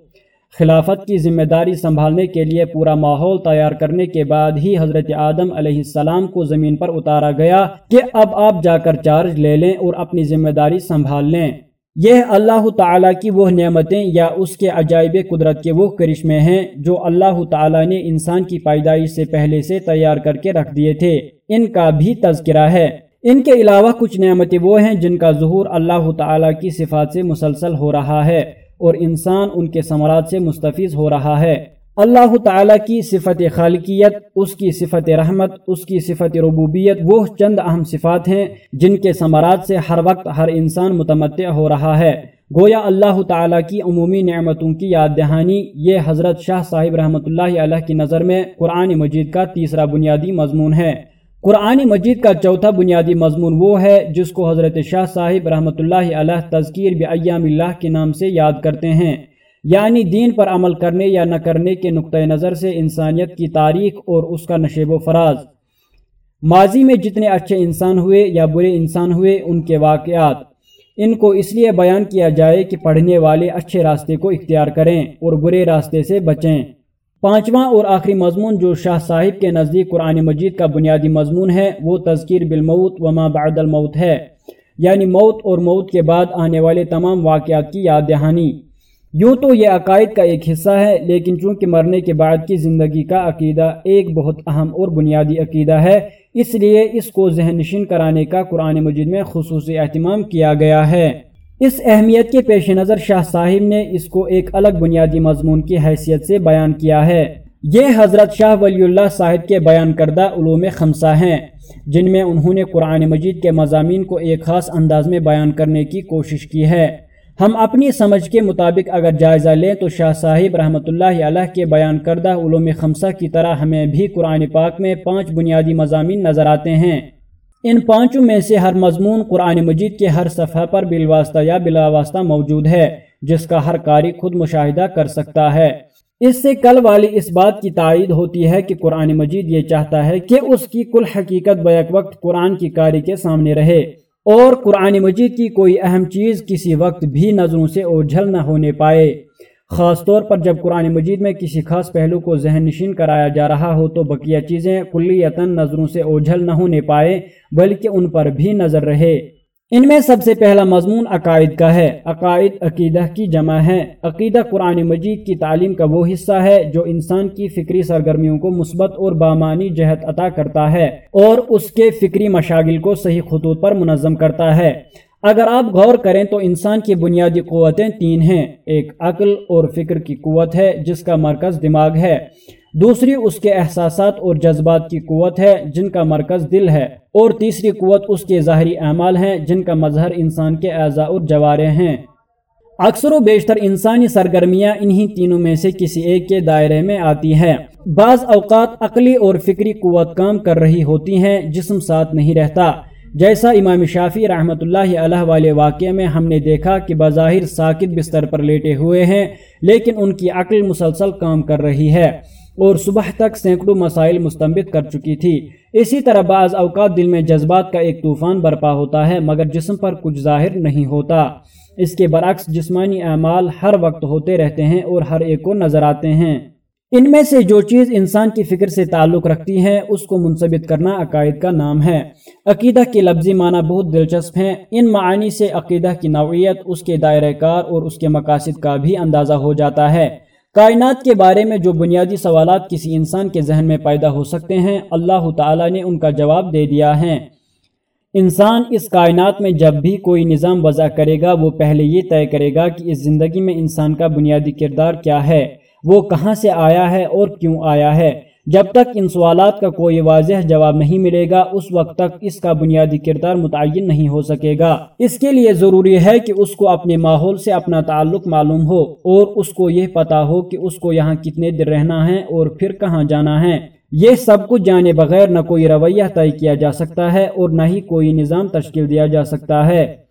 خلافت کی ذمہ داری سنبھالنے کے لیے پورا ماحول تیار کرنے کے بعد ہی حضرت آدم علیہ السلام کو زمین پر اتارا گیا کہ اب آپ جا کر چارج لے لیں اور اپنی ذمہ داری سنبھال لیں۔ یہ اللہ تعالیٰ کی وہ نعمتیں یا اس کے عجائب قدرت کے وہ کرشمے ہیں جو اللہ تعالیٰ نے انسان کی پیدائش سے پہلے سے تیار کر کے رکھ دیے تھے۔ ان کا بھی تذکرہ ہے۔ ان کے علاوہ کچھ نعمتیں وہ ہیں جن کا ظہور اللہ تعالیٰ کی صفات سے مسلسل ہو رہا ہے اور انسان ان کے ثمرات سے مستفیض ہو رہا ہے۔ اللہ تعالیٰ کی صفت خالقیت، اس کی صفت رحمت، اس کی صفت ربوبیت وہ چند اہم صفات ہیں جن کے ثمرات سے ہر وقت ہر انسان متمتع ہو رہا ہے۔ گویا اللہ تعالیٰ کی عمومی نعمتوں کی یاد دہانی، یہ حضرت شاہ صاحب رحمۃ اللہ علیہ کی نظر میں قرآن مجید کا تیسرا بنیادی مضمون ہے۔ قرآن مجید کا چوتھا بنیادی مضمون وہ ہے جس کو حضرت شاہ صاحب رحمۃ اللہ علیہ تذکیر بعیام اللہ کے نام سے یاد کرتے ہیں۔ یعنی دین پر عمل کرنے یا نہ کرنے کے نقطۂ نظر سے انسانیت کی تاریخ اور اس کا نشیب و فراز۔ ماضی میں جتنے اچھے انسان ہوئے یا برے انسان ہوئے ان کے واقعات۔ ان کو اس لیے بیان کیا جائے کہ پڑھنے والے اچھے راستے کو اختیار کریں اور برے راستے سے بچیں۔ پانچواں اور آخری مضمون جو شاہ صاحب کے نزدیک قرآن مجید کا بنیادی مضمون ہے، وہ تذکیر بالموت وما بعد الموت ہے۔ یعنی موت اور موت کے بعد آنے والے تمام واقعات کی یاد دہانی۔ یوں تو یہ عقائد کا ایک حصہ ہے، لیکن چونکہ مرنے کے بعد کی زندگی کا عقیدہ ایک بہت اہم اور بنیادی عقیدہ ہے، اس لیے اس کو ذہن نشین کرانے کا قرآن مجید میں خصوصی اہتمام کیا گیا ہے۔ اس اہمیت کے پیش نظر شاہ صاحب نے اس کو ایک الگ بنیادی مضمون کی حیثیت سے بیان کیا ہے۔ یہ حضرت شاہ ولی اللہ صاحب کے بیان کردہ علوم خمسہ ہیں، جن میں انہوں نے قرآن مجید کے مضامین کو ایک خاص انداز میں بیان کرنے کی کوشش کی ہے۔ ہم اپنی سمجھ کے مطابق اگر جائزہ لیں تو شاہ صاحب رحمۃ اللہ علیہ کے بیان کردہ علوم خمسہ کی طرح ہمیں بھی قرآن پاک میں پانچ بنیادی مضامین نظر آتے ہیں۔ ان پانچوں میں سے ہر مضمون قرآن مجید کے ہر صفحہ پر بالواسطہ یا بلا واسطہ موجود ہے، جس کا ہر قاری خود مشاہدہ کر سکتا ہے۔ اس سے کل والی اس بات کی تائید ہوتی ہے کہ قرآن مجید یہ چاہتا ہے کہ اس کی کل حقیقت بیک وقت قرآن کی کاری کے سامنے رہے۔ اور قرآن مجید کی کوئی اہم چیز کسی وقت بھی نظروں سے اوجھل نہ ہونے پائے۔ خاص طور پر جب قرآن مجید میں کسی خاص پہلو کو ذہن نشین کرایا جا رہا ہو تو بقیہ چیزیں کلیتاً نظروں سے اوجھل نہ ہونے پائے، بلکہ ان پر بھی نظر رہے۔ ان میں سب سے پہلا مضمون عقائد کا ہے۔ عقائد عقیدہ کی جمع ہے۔ عقیدہ قرآن مجید کی تعلیم کا وہ حصہ ہے جو انسان کی فکری سرگرمیوں کو مثبت اور بامانی جہت عطا کرتا ہے اور اس کے فکری مشاغل کو صحیح خطوط پر منظم کرتا ہے۔ اگر آپ غور کریں تو انسان کی بنیادی قوتیں تین ہیں، ایک عقل اور فکر کی قوت ہے، جس کا مرکز دماغ ہے۔ دوسری اس کے احساسات اور جذبات کی قوت ہے، جن کا مرکز دل ہے۔ اور تیسری قوت اس کے ظاہری اعمال ہیں، جن کا مظہر انسان کے اعضاء اور جوارے ہیں۔ اکثر و بیشتر انسانی سرگرمیاں انہی تینوں میں سے کسی ایک کے دائرے میں آتی ہیں۔ بعض اوقات عقلی اور فکری قوت کام کر رہی ہوتی ہیں، جسم ساتھ نہیں رہتا۔ جیسا امام شافی رحمۃ اللہ علیہ والے واقعے میں ہم نے دیکھا کہ بظاہر ساکت بستر پر لیٹے ہوئے ہیں، لیکن ان کی عقل مسلسل کام کر رہی ہے اور صبح تک سینکڑوں مسائل مستمت کر چکی تھی۔ اسی طرح بعض اوقات دل میں جذبات کا ایک طوفان برپا ہوتا ہے، مگر جسم پر کچھ ظاہر نہیں ہوتا۔ اس کے برعکس جسمانی اعمال ہر وقت ہوتے رہتے ہیں اور ہر ایک کو نظر آتے ہیں۔ ان میں سے جو چیز انسان کی فکر سے تعلق رکھتی ہے، اس کو منصبت کرنا عقائد کا نام ہے۔ عقیدہ کے لفظی معنی بہت دلچسپ ہیں۔ ان معانی سے عقیدہ کی نوعیت، اس کے دائرہ کار اور اس کے مقاصد کا بھی اندازہ ہو جاتا ہے۔ کائنات کے بارے میں جو بنیادی سوالات کسی انسان کے ذہن میں پیدا ہو سکتے ہیں، اللہ تعالیٰ نے ان کا جواب دے دیا ہے۔ انسان اس کائنات میں جب بھی کوئی نظام وضع کرے گا، وہ پہلے یہ طے کرے گا کہ اس زندگی میں انسان کا بنیادی کردار کیا ہے۔ وہ کہاں سے آیا ہے اور کیوں آیا ہے۔ جب تک ان سوالات کا کوئی واضح جواب نہیں ملے گا، اس وقت تک اس کا بنیادی کردار متعین نہیں ہو سکے گا۔ اس کے لیے ضروری ہے کہ اس کو اپنے ماحول سے اپنا تعلق معلوم ہو اور اس کو یہ پتا ہو کہ اس کو یہاں کتنے دن رہنا ہے اور پھر کہاں جانا ہے۔ یہ سب کچھ جانے بغیر نہ کوئی رویہ طے کیا جا سکتا ہے اور نہ ہی کوئی نظام تشکیل دیا جا سکتا ہے۔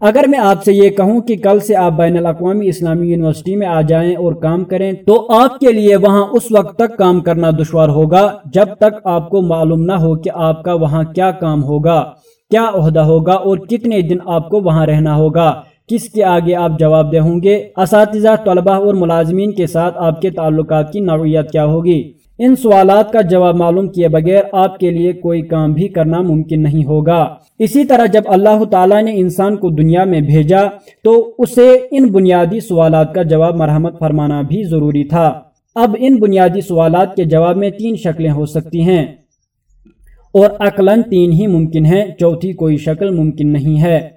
اگر میں آپ سے یہ کہوں کہ کل سے آپ بین الاقوامی اسلامی یونیورسٹی میں آ جائیں اور کام کریں تو آپ کے لیے وہاں اس وقت تک کام کرنا دشوار ہوگا جب تک آپ کو معلوم نہ ہو کہ آپ کا وہاں کیا کام ہوگا، کیا عہدہ ہوگا اور کتنے دن آپ کو وہاں رہنا ہوگا۔ کس کے آگے آپ جواب دے ہوں گے؟ اساتذہ، طلبہ اور ملازمین کے ساتھ آپ کے تعلقات کی نوعیت کیا ہوگی؟ ان سوالات کا جواب معلوم کیے بغیر آپ کے لیے کوئی کام بھی کرنا ممکن نہیں ہوگا۔ اسی طرح جب اللہ تعالیٰ نے انسان کو دنیا میں بھیجا، تو اسے ان بنیادی سوالات کا جواب مرحمت فرمانا بھی ضروری تھا۔ اب ان بنیادی سوالات کے جواب میں تین شکلیں ہو سکتی ہیں۔ اور عقلاً تین ہی ممکن ہیں، چوتھی کوئی شکل ممکن نہیں ہے۔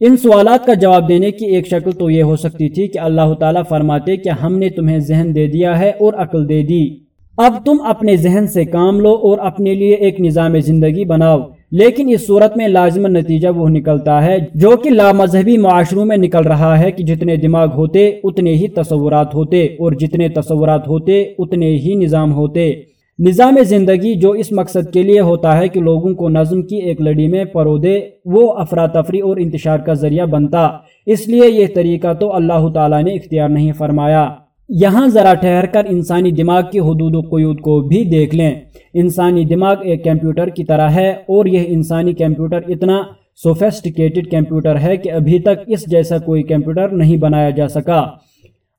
ان سوالات کا جواب دینے کی ایک شکل تو یہ ہو سکتی تھی کہ اللہ تعالیٰ فرماتے کہ ہم نے تمہیں ذہن دے دیا ہے اور عقل دے دی۔ اب تم اپنے ذہن سے کام لو اور اپنے لیے ایک نظام زندگی بناؤ۔ لیکن اس صورت میں لازم نتیجہ وہ نکلتا ہے جو کہ لامذہبی معاشروں میں نکل رہا ہے کہ جتنے دماغ ہوتے، اتنے ہی تصورات ہوتے اور جتنے تصورات ہوتے، اتنے ہی نظام ہوتے۔ نظام زندگی جو اس مقصد کے لیے ہوتا ہے کہ لوگوں کو نظم کی ایک لڑی میں پرو دے وہ افراتفری اور انتشار کا ذریعہ بنتا۔ اس لیے یہ طریقہ تو اللہ تعالیٰ نے اختیار نہیں فرمایا۔ یہاں ذرا ٹھہر کر انسانی دماغ کی حدود و قیود کو بھی دیکھ لیں۔ انسانی دماغ ایک کمپیوٹر کی طرح ہے اور یہ انسانی کمپیوٹر اتنا سوفیسٹیکیٹڈ کمپیوٹر ہے کہ ابھی تک اس جیسا کوئی کمپیوٹر نہیں بنایا جا سکا۔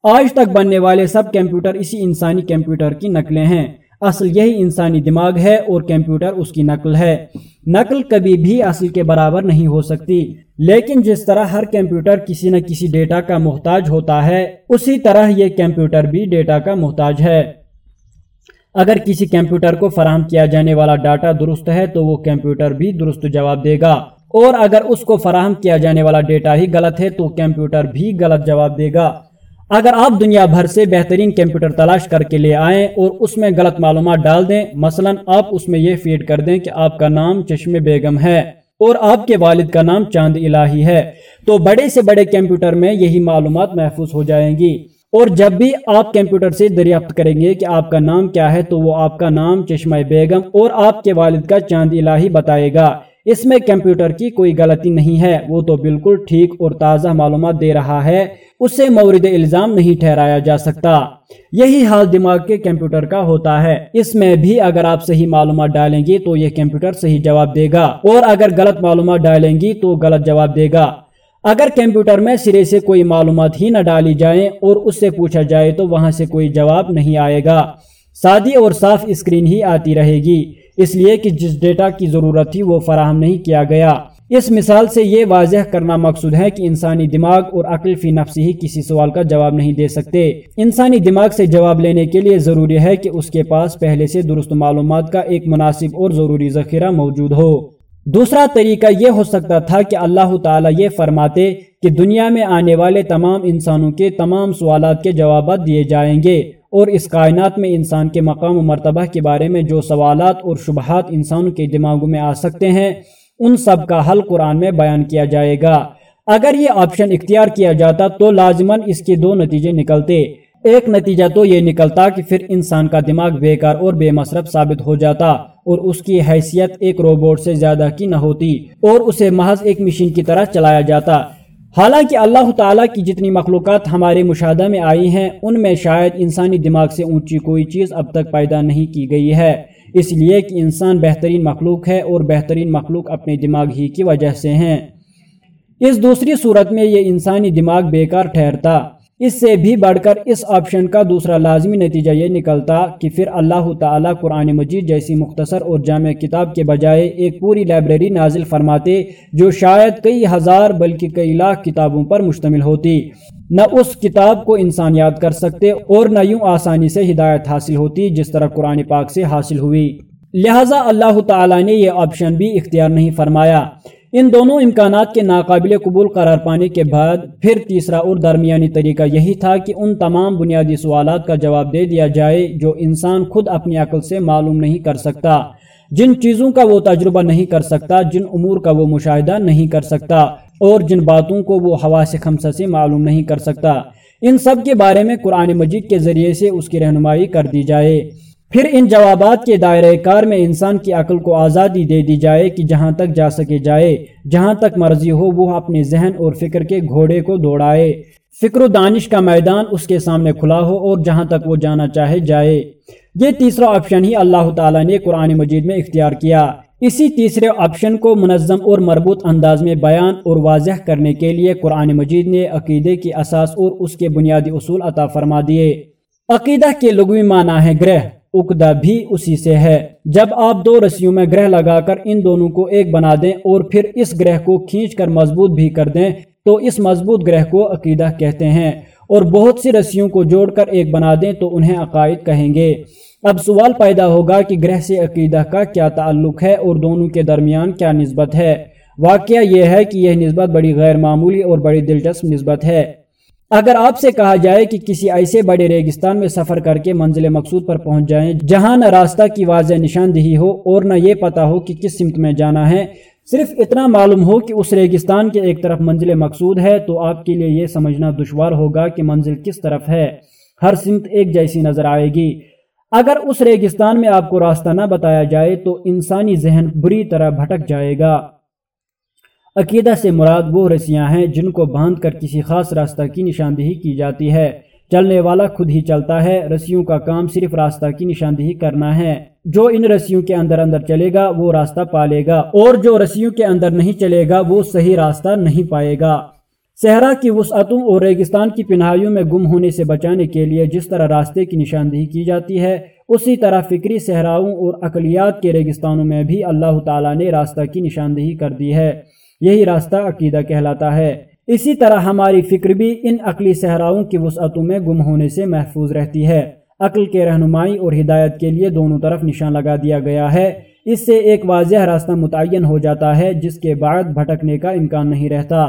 آج تک بننے والے سب کمپیوٹر اسی انسانی کمپیوٹر کی نقلیں ہیں۔ اصل یہی انسانی دماغ ہے اور کمپیوٹر اس کی نقل ہے۔ نقل کبھی بھی اصل کے برابر نہیں ہو سکتی، لیکن جس طرح ہر کمپیوٹر کسی نہ کسی ڈیٹا کا محتاج ہوتا ہے، اسی طرح یہ کمپیوٹر بھی ڈیٹا کا محتاج ہے۔ اگر کسی کمپیوٹر کو فراہم کیا جانے والا ڈاٹا درست ہے، تو وہ کمپیوٹر بھی درست جواب دے گا۔ اور اگر اس کو فراہم کیا جانے والا ڈیٹا ہی غلط ہے، تو کمپیوٹر بھی غلط جواب دے گا۔ اگر آپ دنیا بھر سے بہترین کمپیوٹر تلاش کر کے لے آئیں اور اس میں غلط معلومات ڈال دیں، مثلا آپ اس میں یہ فیڈ کر دیں کہ آپ کا نام چشم بیگم ہے اور آپ کے والد کا نام چاند الہی ہے، تو بڑے سے بڑے کمپیوٹر میں یہی معلومات محفوظ ہو جائیں گی۔ اور جب بھی آپ کمپیوٹر سے دریافت کریں گے کہ آپ کا نام کیا ہے، تو وہ آپ کا نام چشمہ بیگم اور آپ کے والد کا چاند الہی بتائے گا۔ اس میں کمپیوٹر کی کوئی غلطی نہیں ہے، وہ تو بالکل ٹھیک اور تازہ معلومات دے رہا ہے۔ اسے مورد الزام نہیں ٹھہرایا جا سکتا۔ یہی حال دماغ کے کمپیوٹر کا ہوتا ہے۔ اس میں بھی اگر آپ صحیح معلومات ڈالیں گی تو یہ کمپیوٹر صحیح جواب دے گا۔ اور اگر غلط معلومات ڈالیں گی تو غلط جواب دے گا۔ اگر کمپیوٹر میں سرے سے کوئی معلومات ہی نہ ڈالی جائیں اور اس سے پوچھا جائے تو وہاں سے کوئی جواب نہیں آئے گا۔ سادی اور صاف اسکرین ہی آتی رہے گی۔ اس لیے کہ جس ڈیٹا کی ضرورت تھی وہ فراہم نہیں کیا گیا۔ اس مثال سے یہ واضح کرنا مقصود ہے کہ انسانی دماغ اور عقل فی نفسی ہی کسی سوال کا جواب نہیں دے سکتے۔ انسانی دماغ سے جواب لینے کے لیے ضروری ہے کہ اس کے پاس پہلے سے درست معلومات کا ایک مناسب اور ضروری ذخیرہ موجود ہو۔ دوسرا طریقہ یہ ہو سکتا تھا کہ اللہ تعالیٰ یہ فرماتے کہ دنیا میں آنے والے تمام انسانوں کے تمام سوالات کے جوابات دیے جائیں گے اور اس کائنات میں انسان کے مقام و مرتبہ کے بارے میں جو سوالات اور شبہات انسانوں کے دماغوں میں آ سکتے ہیں ان سب کا حل قرآن میں بیان کیا جائے گا۔ اگر یہ آپشن اختیار کیا جاتا تو لازماً اس کے دو نتیجے نکلتے۔ ایک نتیجہ تو یہ نکلتا کہ پھر انسان کا دماغ بیکار اور بے مصرف ثابت ہو جاتا اور اس کی حیثیت ایک روبوٹ سے زیادہ کی نہ ہوتی اور اسے محض ایک مشین کی طرح چلایا جاتا۔ حالانکہ اللہ تعالیٰ کی جتنی مخلوقات ہمارے مشاہدہ میں آئی ہیں، ان میں شاید انسانی دماغ سے اونچی کوئی چیز اب تک پیدا نہیں کی گئی ہے۔ اس لیے کہ انسان بہترین مخلوق ہے اور بہترین مخلوق اپنے دماغ ہی کی وجہ سے ہیں۔ اس دوسری صورت میں یہ انسانی دماغ بیکار ٹھہرتا۔ اس سے بھی بڑھ کر اس آپشن کا دوسرا لازمی نتیجہ یہ نکلتا کہ پھر اللہ تعالیٰ قرآن مجید جیسی مختصر اور جامع کتاب کے بجائے ایک پوری لائبریری نازل فرماتے جو شاید کئی ہزار بلکہ کئی لاکھ کتابوں پر مشتمل ہوتی۔ نہ اس کتاب کو انسان یاد کر سکتے اور نہ یوں آسانی سے ہدایت حاصل ہوتی جس طرح قرآن پاک سے حاصل ہوئی۔ لہٰذا اللہ تعالیٰ نے یہ آپشن بھی اختیار نہیں فرمایا۔ ان دونوں امکانات کے ناقابل قبول قرار پانے کے بعد پھر تیسرا اور درمیانی طریقہ یہی تھا کہ ان تمام بنیادی سوالات کا جواب دے دیا جائے جو انسان خود اپنی عقل سے معلوم نہیں کر سکتا، جن چیزوں کا وہ تجربہ نہیں کر سکتا، جن امور کا وہ مشاہدہ نہیں کر سکتا، اور جن باتوں کو وہ ہوا سے خمسہ سے معلوم نہیں کر سکتا۔ ان سب کے بارے میں قرآن مجید کے ذریعے سے اس کی رہنمائی کر دی جائے۔ پھر ان جوابات کے دائرہ کار میں انسان کی عقل کو آزادی دے دی جائے کہ جہاں تک جا سکے جائے، جہاں تک مرضی ہو وہ اپنے ذہن اور فکر کے گھوڑے کو دوڑائے۔ فکر و دانش کا میدان اس کے سامنے کھلا ہو اور جہاں تک وہ جانا چاہے جائے۔ یہ تیسرا آپشن ہی اللہ تعالیٰ نے قرآن مجید میں اختیار کیا۔ اسی تیسرے آپشن کو منظم اور مربوط انداز میں بیان اور واضح کرنے کے لیے قرآن مجید نے عقیدے کی اساس اور اس کے بنیادی اصول عطا فرما دیے۔ عقیدہ کے لغوی معنی ہے گرہ۔ اکدا بھی اسی سے ہے۔ جب آپ دو رسیوں میں گرہ لگا کر ان دونوں کو ایک بنا دیں اور پھر اس گرہ کو کھینچ کر مضبوط بھی کر دیں، تو اس مضبوط گرہ کو عقیدہ کہتے ہیں۔ اور بہت سی رسیوں کو جوڑ کر ایک بنا دیں تو انہیں عقائد کہیں گے۔ اب سوال پیدا ہوگا کہ گرہ سے عقیدہ کا کیا تعلق ہے اور دونوں کے درمیان کیا نسبت ہے۔ واقعہ یہ ہے کہ یہ نسبت بڑی غیر معمولی اور بڑی دلچسپ نسبت ہے۔ اگر آپ سے کہا جائے کہ کسی ایسے بڑے ریگستان میں سفر کر کے منزل مقصود پر پہنچ جائیں جہاں نہ راستہ کی واضح نشاندہی ہو اور نہ یہ پتا ہو کہ کس سمت میں جانا ہے، صرف اتنا معلوم ہو کہ اس ریگستان کے ایک طرف منزل مقصود ہے تو آپ کے لیے یہ سمجھنا دشوار ہوگا کہ منزل کس طرف ہے۔ ہر سمت ایک جیسی نظر آئے گی۔ اگر اس ریگستان میں آپ کو راستہ نہ بتایا جائے تو انسانی ذہن بری طرح بھٹک جائے گا۔ عقیدہ سے مراد وہ رسیاں ہیں جن کو باندھ کر کسی خاص راستہ کی نشاندہی کی جاتی ہے۔ چلنے والا خود ہی چلتا ہے، رسیوں کا کام صرف راستہ کی نشاندہی کرنا ہے۔ جو ان رسیوں کے اندر اندر چلے گا، وہ راستہ پالے گا۔ اور جو رسیوں کے اندر نہیں چلے گا، وہ صحیح راستہ نہیں پائے گا۔ صحرا کی وسعتوں اور ریگستان کی پنہائیوں میں گم ہونے سے بچانے کے لیے جس طرح راستے کی نشاندہی کی جاتی ہے، اسی طرح فکری صحراؤں اور اقلیات کے ریگستانوں میں بھی اللہ تعالیٰ نے راستہ کی نشاندہی کر دی ہے۔ یہی راستہ عقیدہ کہلاتا ہے۔ اسی طرح ہماری فکر بھی ان عقلی صحراؤں کی وسعتوں میں گم ہونے سے محفوظ رہتی ہے۔ عقل کے رہنمائی اور ہدایت کے لیے دونوں طرف نشان لگا دیا گیا ہے۔ اس سے ایک واضح راستہ متعین ہو جاتا ہے جس کے بعد بھٹکنے کا امکان نہیں رہتا۔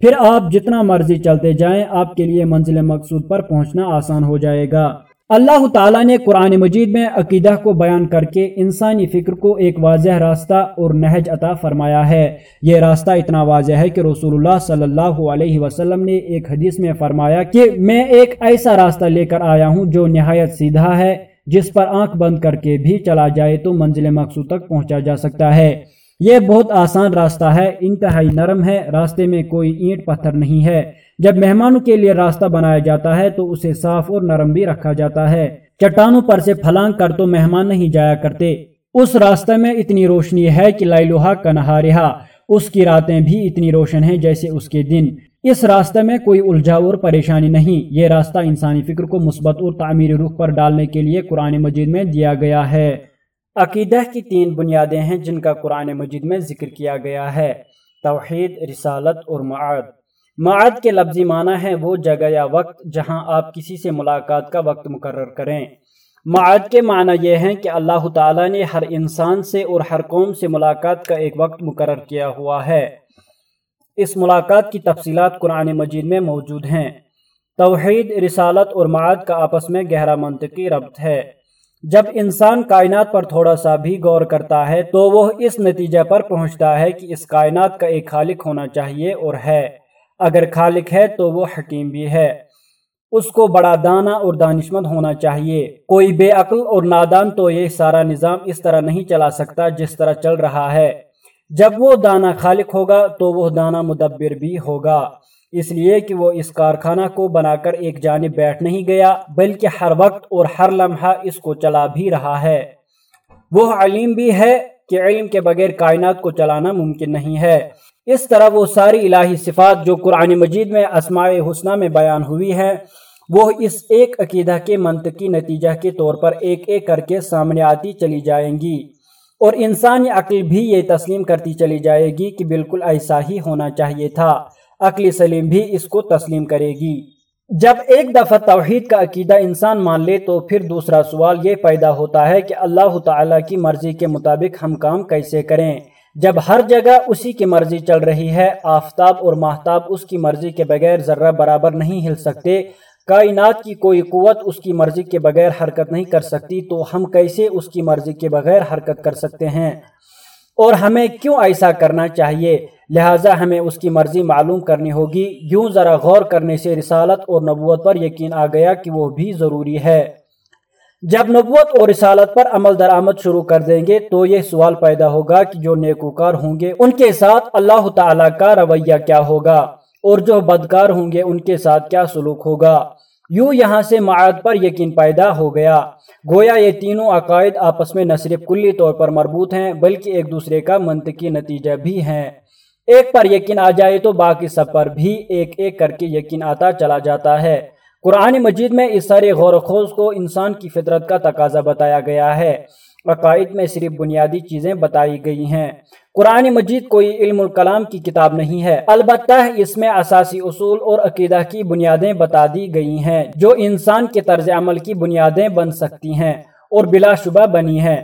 پھر آپ جتنا مرضی چلتے جائیں، آپ کے لیے منزل مقصود پر پہنچنا آسان ہو جائے گا۔ اللہ تعالیٰ نے قرآن مجید میں عقیدہ کو بیان کر کے انسانی فکر کو ایک واضح راستہ اور نہج عطا فرمایا ہے۔ یہ راستہ اتنا واضح ہے کہ رسول اللہ صلی اللہ علیہ وسلم نے ایک حدیث میں فرمایا کہ میں ایک ایسا راستہ لے کر آیا ہوں جو نہایت سیدھا ہے، جس پر آنکھ بند کر کے بھی چلا جائے تو منزل مقصود تک پہنچا جا سکتا ہے۔ یہ بہت آسان راستہ ہے، انتہائی نرم ہے، راستے میں کوئی اینٹ پتھر نہیں ہے۔ جب مہمانوں کے لیے راستہ بنایا جاتا ہے تو اسے صاف اور نرم بھی رکھا جاتا ہے۔ چٹانوں پر سے پھلانگ کر تو مہمان نہیں جایا کرتے۔ اس راستے میں اتنی روشنی ہے کہ لائلوہا کنہا رہا اس کی راتیں بھی اتنی روشن ہیں جیسے اس کے دن۔ اس راستے میں کوئی الجھاؤ اور پریشانی نہیں۔ یہ راستہ انسانی فکر کو مثبت اور تعمیری رخ پر ڈالنے کے لیے قرآن مجید میں دیا گیا ہے۔ عقیدہ کی تین بنیادیں ہیں جن کا قرآن مجید میں ذکر کیا گیا ہے۔ توحید، رسالت اور معاد۔ معاد کے لفظی معنی ہے وہ جگہ یا وقت جہاں آپ کسی سے ملاقات کا وقت مقرر کریں۔ معاد کے معنی یہ ہیں کہ اللہ تعالیٰ نے ہر انسان سے اور ہر قوم سے ملاقات کا ایک وقت مقرر کیا ہوا ہے۔ اس ملاقات کی تفصیلات قرآن مجید میں موجود ہیں۔ توحید، رسالت اور معاد کا آپس میں گہرا منطقی ربط ہے۔ جب انسان کائنات پر تھوڑا سا بھی غور کرتا ہے تو وہ اس نتیجہ پر پہنچتا ہے کہ اس کائنات کا ایک خالق ہونا چاہیے اور ہے۔ اگر خالق ہے تو وہ حکیم بھی ہے۔ اس کو بڑا دانا اور دانشمند ہونا چاہیے۔ کوئی بے عقل اور نادان تو یہ سارا نظام اس طرح نہیں چلا سکتا جس طرح چل رہا ہے۔ جب وہ دانا خالق ہوگا تو وہ دانا مدبر بھی ہوگا۔ اس لیے کہ وہ اس کارخانہ کو بنا کر ایک جانب بیٹھ نہیں گیا، بلکہ ہر وقت اور ہر لمحہ اس کو چلا بھی رہا ہے۔ وہ علیم بھی ہے کہ علم کے بغیر کائنات کو چلانا ممکن نہیں ہے۔ اس طرح وہ ساری الہی صفات جو قرآن مجید میں اسماع حسنہ میں بیان ہوئی ہے وہ اس ایک عقیدہ کے منطقی نتیجہ کے طور پر ایک ایک کر کے سامنے آتی چلی جائیں گی۔ اور انسانی عقل بھی یہ تسلیم کرتی چلی جائے گی کہ بالکل ایسا ہی ہونا چاہیے تھا۔ عقلی سلیم بھی اس کو تسلیم کرے گی۔ جب ایک دفعہ توحید کا عقیدہ انسان مان لے تو پھر دوسرا سوال یہ پیدا ہوتا ہے کہ اللہ تعالیٰ کی مرضی کے مطابق ہم کام کیسے کریں۔ جب ہر جگہ اسی کی مرضی چل رہی ہے، آفتاب اور محتاب اس کی مرضی کے بغیر ذرہ برابر نہیں ہل سکتے۔ کائنات کی کوئی قوت اس کی مرضی کے بغیر حرکت نہیں کر سکتی، تو ہم کیسے اس کی مرضی کے بغیر حرکت کر سکتے ہیں؟ اور ہمیں کیوں ایسا کرنا چاہیے؟ لہٰذا ہمیں اس کی مرضی معلوم کرنی ہوگی۔ یوں ذرا غور کرنے سے رسالت اور نبوت پر یقین آ گیا کہ وہ بھی ضروری ہے۔ جب نبوت اور رسالت پر عمل درآمد شروع کر دیں گے تو یہ سوال پیدا ہوگا کہ جو نیکوکار ہوں گے ان کے ساتھ اللہ تعالیٰ کا رویہ کیا ہوگا اور جو بدکار ہوں گے ان کے ساتھ کیا سلوک ہوگا۔ یوں یہاں سے معاد پر یقین پیدا ہو گیا۔ گویا یہ تینوں عقائد آپس میں نہ صرف کلی طور پر مربوط ہیں، بلکہ ایک دوسرے کا منطقی نتیجہ بھی ہیں۔ ایک پر یقین آ جائے تو باقی سب پر بھی ایک ایک کر کے یقین آتا چلا جاتا ہے۔ قرآن مجید میں اس سارے غور و خوض کو انسان کی فطرت کا تقاضا بتایا گیا ہے۔ عقائد میں صرف بنیادی چیزیں بتائی گئی ہیں۔ قرآن مجید کوئی علم الکلام کی کتاب نہیں ہے۔ البتہ اس میں اساسی اصول اور عقیدہ کی بنیادیں بتا دی گئی ہیں۔ جو انسان کے طرز عمل کی بنیادیں بن سکتی ہیں اور بلا شبہ بنی ہیں۔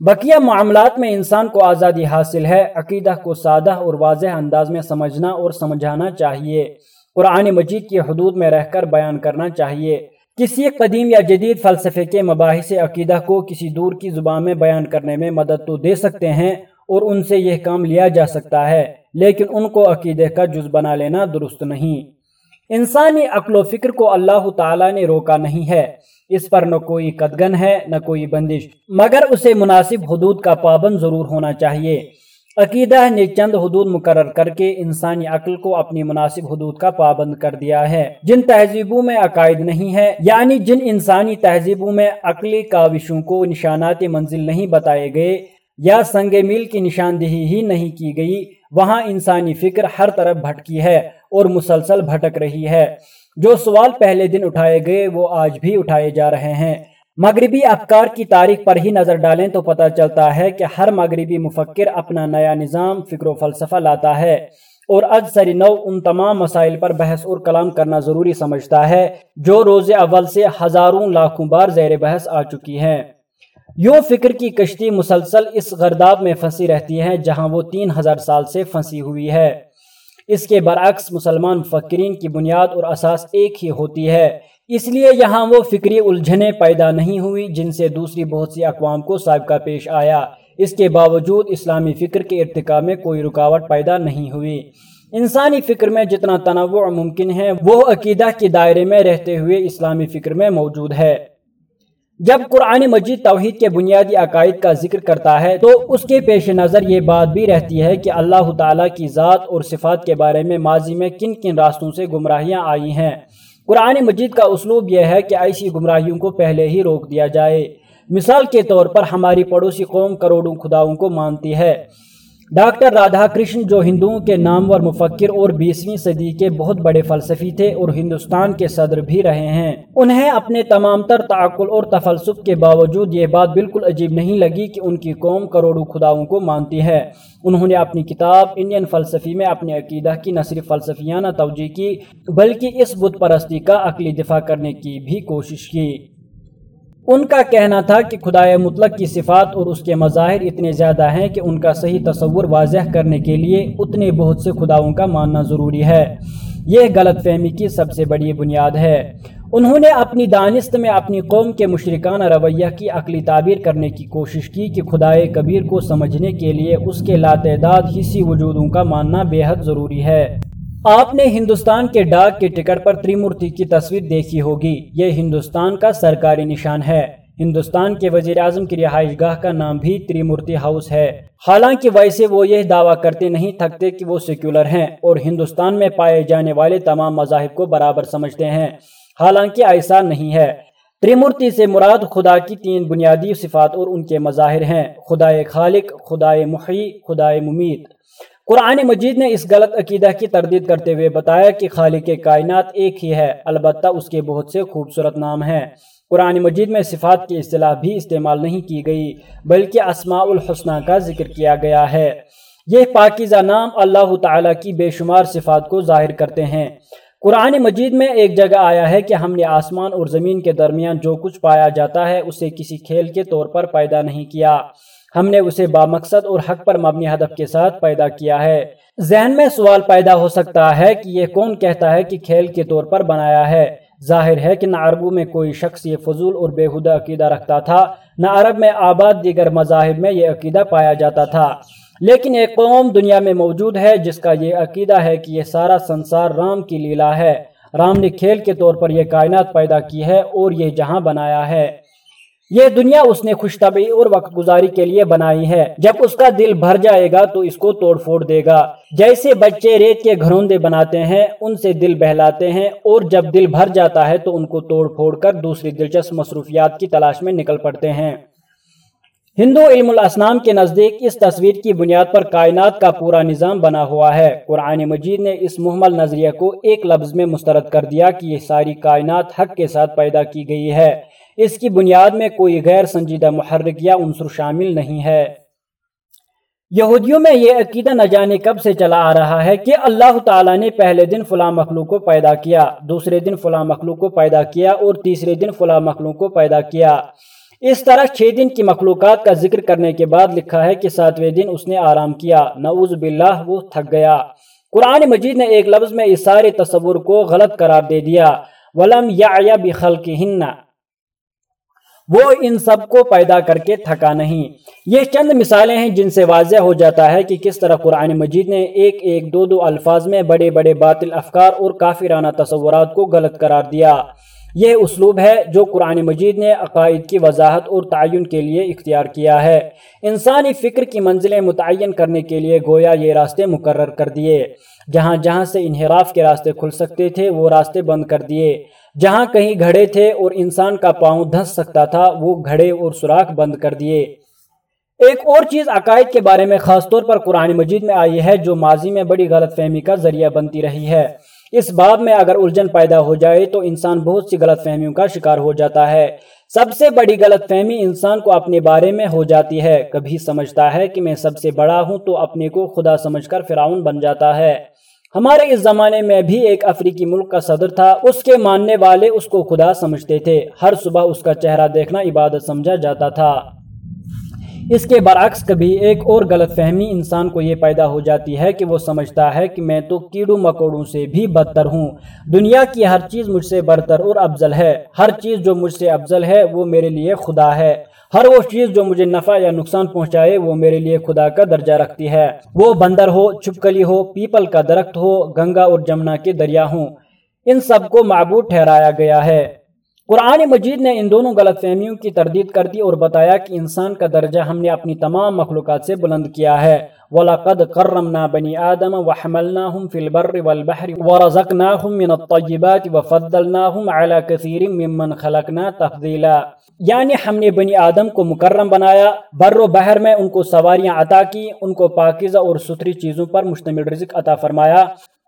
بقیہ معاملات میں انسان کو آزادی حاصل ہے، عقیدہ کو سادہ اور واضح انداز میں سمجھنا اور سمجھانا چاہیے۔ قرآن مجید کی حدود میں رہ کر بیان کرنا چاہیے۔ کسی قدیم یا جدید فلسفے کے مباحث عقیدہ کو کسی دور کی زبان میں بیان کرنے میں مدد تو دے سکتے ہیں اور ان سے یہ کام لیا جا سکتا ہے، لیکن ان کو عقیدے کا جز بنا لینا درست نہیں۔ انسانی عقل و فکر کو اللہ تعالیٰ نے روکا نہیں ہے۔ اس پر نہ کوئی قدگن ہے، نہ کوئی بندش۔ مگر اسے مناسب حدود کا پابند ضرور ہونا چاہیے۔ عقیدہ نے چند حدود مقرر کر کے انسانی عقل کو اپنی مناسب حدود کا پابند کر دیا ہے۔ جن تہذیبوں میں عقائد نہیں ہے یعنی جن انسانی تہذیبوں میں عقلی کاوشوں کو نشانات منزل نہیں بتائے گئے یا سنگ میل کی نشاندہی ہی نہیں کی گئی وہاں انسانی فکر ہر طرف بھٹکی ہے اور مسلسل بھٹک رہی ہے۔ جو سوال پہلے دن اٹھائے گئے، وہ آج بھی اٹھائے جا رہے ہیں۔ مغربی افکار کی تاریخ پر ہی نظر ڈالیں تو پتہ چلتا ہے کہ ہر مغربی مفکر اپنا نیا نظام، فکر و فلسفہ لاتا ہے اور اج سری نو ان تمام مسائل پر بحث اور کلام کرنا ضروری سمجھتا ہے، جو روز اول سے ہزاروں لاکھوں بار زیر بحث آ چکی ہیں۔ یوں فکر کی کشتی مسلسل اس غرداب میں پھنسی رہتی ہے جہاں وہ تین ہزار سال سے پھنسی ہوئی ہے۔ اس کے برعکس مسلمان مفکرین کی بنیاد اور اساس ایک ہی ہوتی ہے۔ اس لیے یہاں وہ فکری الجھنیں پیدا نہیں ہوئی جن سے دوسری بہت سی اقوام کو سابقہ پیش آیا۔ اس کے باوجود اسلامی فکر کے ارتقاء میں کوئی رکاوٹ پیدا نہیں ہوئی۔ انسانی فکر میں جتنا تنوع ممکن ہے وہ عقیدہ کے دائرے میں رہتے ہوئے اسلامی فکر میں موجود ہے۔ جب قرآن مجید توحید کے بنیادی عقائد کا ذکر کرتا ہے، تو اس کے پیش نظر یہ بات بھی رہتی ہے کہ اللہ تعالیٰ کی ذات اور صفات کے بارے میں ماضی میں کن کن راستوں سے گمراہیاں آئی ہیں۔ قرآن مجید کا اسلوب یہ ہے کہ ایسی گمراہیوں کو پہلے ہی روک دیا جائے۔ مثال کے طور پر ہماری پڑوسی قوم کروڑوں خداؤں کو مانتی ہے۔ ڈاکٹر رادھا کرشن جو ہندوؤں کے نامور مفکر اور بیسویں صدی کے بہت بڑے فلسفی تھے اور ہندوستان کے صدر بھی رہے ہیں، انہیں اپنے تمام تر تعقل اور تفلسف کے باوجود یہ بات بالکل عجیب نہیں لگی کہ ان کی قوم کروڑوں خداؤں کو مانتی ہے۔ انہوں نے اپنی کتاب انڈین فلسفی میں اپنے عقیدہ کی نہ صرف فلسفیانہ توجہ کی، بلکہ اس بت پرستی کا عقلی دفاع کرنے کی بھی کوشش کی۔ ان کا کہنا تھا کہ خدائے مطلق کی صفات اور اس کے مظاہر اتنے زیادہ ہیں کہ ان کا صحیح تصور واضح کرنے کے لیے اتنے بہت سے خداؤں کا ماننا ضروری ہے۔ یہ غلط فہمی کی سب سے بڑی بنیاد ہے۔ انہوں نے اپنی دانست میں اپنی قوم کے مشرکانہ رویہ کی عقلی تعبیر کرنے کی کوشش کی کہ خدائے کبیر کو سمجھنے کے لیے اس کے لاتعداد حصی وجودوں کا ماننا بے حد ضروری ہے۔ آپ نے ہندوستان کے ڈاک کے ٹکٹ پر تریمورتی کی تصویر دیکھی ہوگی۔ یہ ہندوستان کا سرکاری نشان ہے۔ ہندوستان کے وزیر اعظم کی رہائش گاہ کا نام بھی تریمورتی ہاؤس ہے۔ حالانکہ ویسے وہ یہ دعویٰ کرتے نہیں تھکتے کہ وہ سیکولر ہیں اور ہندوستان میں پائے جانے والے تمام مذاہب کو برابر سمجھتے ہیں۔ حالانکہ ایسا نہیں ہے۔ تریمورتی سے مراد خدا کی تین بنیادی صفات اور ان کے مظاہر ہیں۔ خدائے خالق، خدائے محی، خدائے ممیت۔ قرآن مجید نے اس غلط عقیدہ کی تردید کرتے ہوئے بتایا کہ خالق کائنات ایک ہی ہے، البتہ اس کے بہت سے خوبصورت نام ہیں۔ قرآن مجید میں صفات کی اصطلاح بھی استعمال نہیں کی گئی، بلکہ اسماء الحسنہ کا ذکر کیا گیا ہے۔ یہ پاکیزہ نام اللہ تعالیٰ کی بے شمار صفات کو ظاہر کرتے ہیں۔ قرآن مجید میں ایک جگہ آیا ہے کہ ہم نے آسمان اور زمین کے درمیان جو کچھ پایا جاتا ہے، اسے کسی کھیل کے طور پر پیدا نہیں کیا۔ ہم نے اسے بامقصد اور حق پر مبنی ہدف کے ساتھ پیدا کیا ہے۔ ذہن میں سوال پیدا ہو سکتا ہے کہ یہ کون کہتا ہے کہ کھیل کے طور پر بنایا ہے۔ ظاہر ہے کہ نہ عربوں میں کوئی شخص یہ فضول اور بےحدہ عقیدہ رکھتا تھا، نہ عرب میں آباد دیگر مذاہب میں یہ عقیدہ پایا جاتا تھا۔ لیکن ایک قوم دنیا میں موجود ہے جس کا یہ عقیدہ ہے کہ یہ سارا سنسار رام کی لیلا ہے۔ رام نے کھیل کے طور پر یہ کائنات پیدا کی ہے اور یہ جہاں بنایا ہے۔ یہ دنیا اس نے خوش طبعی اور وقت گزاری کے لیے بنائی ہے۔ جب اس کا دل بھر جائے گا تو اس کو توڑ پھوڑ دے گا۔ جیسے بچے ریت کے گھروندے بناتے ہیں، ان سے دل بہلاتے ہیں اور جب دل بھر جاتا ہے تو ان کو توڑ پھوڑ کر دوسری دلچسپ مصروفیات کی تلاش میں نکل پڑتے ہیں۔ ہندو علم الاسلام کے نزدیک اس تصویر کی بنیاد پر کائنات کا پورا نظام بنا ہوا ہے۔ قرآن مجید نے اس محمل نظریہ کو ایک لفظ میں مسترد کر دیا کہ یہ ساری کائنات حق کے ساتھ پیدا کی گئی ہے۔ اس کی بنیاد میں کوئی غیر سنجیدہ محرک یا عنصر شامل نہیں ہے۔ یہودیوں میں یہ عقیدہ نہ جانے کب سے چلا آ رہا ہے کہ اللہ تعالیٰ نے پہلے دن فلاں مخلوق کو پیدا کیا، دوسرے دن فلاں مخلوق کو پیدا کیا اور تیسرے دن فلاں مخلوق کو پیدا کیا۔ اس طرح چھ دن کی مخلوقات کا ذکر کرنے کے بعد لکھا ہے کہ ساتویں دن اس نے آرام کیا۔ نعوذ باللہ، وہ تھک گیا۔ قرآن مجید نے ایک لفظ میں اس سارے تصور کو غلط قرار دے دیا۔ ولم یا بخلقہن وہ ان سب کو پیدا کر کے تھکا نہیں۔ یہ چند مثالیں ہیں جن سے واضح ہو جاتا ہے کہ کس طرح قرآن مجید نے ایک ایک دو دو الفاظ میں بڑے بڑے باطل افکار اور کافرانہ تصورات کو غلط قرار دیا۔ یہ اسلوب ہے جو قرآن مجید نے عقائد کی وضاحت اور تعین کے لیے اختیار کیا ہے۔ انسانی فکر کی منزلیں متعین کرنے کے لیے گویا یہ راستے مقرر کر دیے۔ جہاں جہاں سے انحراف کے راستے کھل سکتے تھے، وہ راستے بند کر دیے۔ جہاں کہیں گھڑے تھے اور انسان کا پاؤں دھس سکتا تھا، وہ گھڑے اور سوراخ بند کر دیے۔ ایک اور چیز عقائد کے بارے میں خاص طور پر قرآن مجید میں آئی ہے، جو ماضی میں بڑی غلط فہمی کا ذریعہ بنتی رہی ہے۔ اس باب میں اگر الجھن پیدا ہو جائے تو انسان بہت سی غلط فہمیوں کا شکار ہو جاتا ہے۔ سب سے بڑی غلط فہمی انسان کو اپنے بارے میں ہو جاتی ہے۔ کبھی سمجھتا ہے کہ میں سب سے بڑا ہوں تو اپنے کو خدا سمجھ کر فراؤن بن جاتا ہے۔ ہمارے اس زمانے میں بھی ایک افریقی ملک کا صدر تھا۔ اس کے ماننے والے اس کو خدا سمجھتے تھے۔ ہر صبح اس کا چہرہ دیکھنا عبادت سمجھا جاتا تھا۔ اس کے برعکس کبھی ایک اور غلط فہمی انسان کو یہ پیدا ہو جاتی ہے کہ وہ سمجھتا ہے کہ میں تو کیڑوں مکوڑوں سے بھی بدتر ہوں۔ دنیا کی ہر چیز مجھ سے برتر اور افضل ہے۔ ہر چیز جو مجھ سے افضل ہے وہ میرے لیے خدا ہے۔ ہر وہ چیز جو مجھے نفع یا نقصان پہنچائے وہ میرے لیے خدا کا درجہ رکھتی ہے۔ وہ بندر ہو، چھپکلی ہو، پیپل کا درخت ہو، گنگا اور جمنا کے دریا ہوں۔ ان سب کو معبود ٹھہرایا گیا ہے۔ قرآن مجید نے ان دونوں غلط فہمیوں کی تردید کر دی اور بتایا کہ انسان کا درجہ ہم نے اپنی تمام مخلوقات سے بلند کیا ہے۔ وَلَقَدْ قَرَّمْنَا بَنِي آدَمَ وَحَمَلْنَاهُمْ فِي الْبَرِّ وَالْبَحْرِ وَرَزَقْنَاهُمْ مِنَ الطَّيِّبَاتِ وَفَضَّلْنَاهُمْ عَلَى كَثِيرٍ مِّمَّنْ خَلَقْنَا تَفْضِيلًا۔ یعنی ہم نے بنی آدم کو مکرم بنایا، بر و بحر میں ان کو سواریاں عطا کی، ان کو پاکیزہ اور ستری چیزوں پر مشتمل رزق عطا فرمایا۔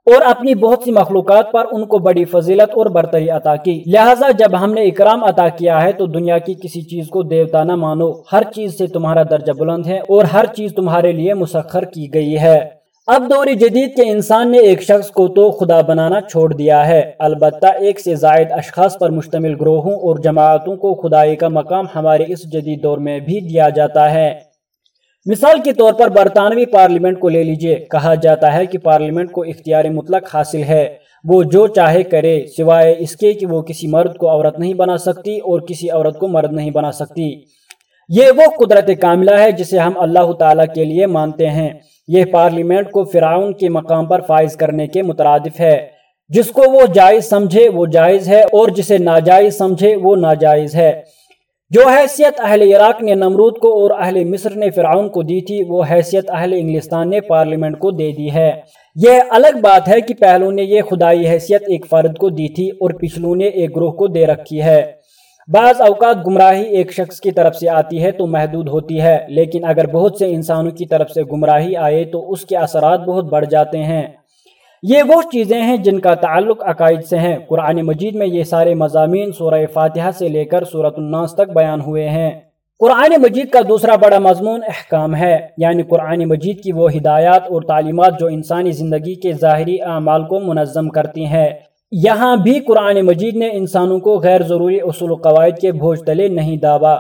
اور اپنی بہت سی مخلوقات پر ان کو بڑی فضیلت اور برتری عطا کی۔ لہٰذا جب ہم نے اکرام عطا کیا ہے تو دنیا کی کسی چیز کو دیوتا نہ مانو۔ ہر چیز سے تمہارا درجہ بلند ہے اور ہر چیز تمہارے لیے مسخر کی گئی ہے۔ اب دور جدید کے انسان نے ایک شخص کو تو خدا بنانا چھوڑ دیا ہے۔ البتہ ایک سے زائد اشخاص پر مشتمل گروہوں اور جماعتوں کو خدائی کا مقام ہمارے اس جدید دور میں بھی دیا جاتا ہے۔ مثال کے طور پر برطانوی پارلیمنٹ کو لے لیجیے۔ کہا جاتا ہے کہ پارلیمنٹ کو اختیار مطلق حاصل ہے۔ وہ جو چاہے کرے، سوائے اس کے کہ وہ کسی مرد کو عورت نہیں بنا سکتی اور کسی عورت کو مرد نہیں بنا سکتی۔ یہ وہ قدرت کاملہ ہے جسے ہم اللہ تعالیٰ کے لیے مانتے ہیں۔ یہ پارلیمنٹ کو فرعون کے مقام پر فائز کرنے کے مترادف ہے۔ جس کو وہ جائز سمجھے وہ جائز ہے اور جسے ناجائز سمجھے وہ ناجائز ہے۔ جو حیثیت اہل عراق نے نمرود کو اور اہل مصر نے فرعون کو دی تھی، وہ حیثیت اہل انگلستان نے پارلیمنٹ کو دے دی ہے۔ یہ الگ بات ہے کہ پہلو نے یہ خدائی حیثیت ایک فرد کو دی تھی اور پچھلوں نے ایک گروہ کو دے رکھی ہے۔ بعض اوقات گمراہی ایک شخص کی طرف سے آتی ہے تو محدود ہوتی ہے، لیکن اگر بہت سے انسانوں کی طرف سے گمراہی آئے تو اس کے اثرات بہت بڑھ جاتے ہیں۔ یہ وہ چیزیں ہیں جن کا تعلق عقائد سے ہیں۔ قرآن مجید میں یہ سارے مضامین سورہ فاتحہ سے لے کر سورت الناس تک بیان ہوئے ہیں۔ قرآن مجید کا دوسرا بڑا مضمون احکام ہے۔ یعنی قرآن مجید کی وہ ہدایات اور تعلیمات جو انسانی زندگی کے ظاہری اعمال کو منظم کرتی ہیں۔ یہاں بھی قرآن مجید نے انسانوں کو غیر ضروری اصول و قواعد کے بوجھ تلے نہیں دابا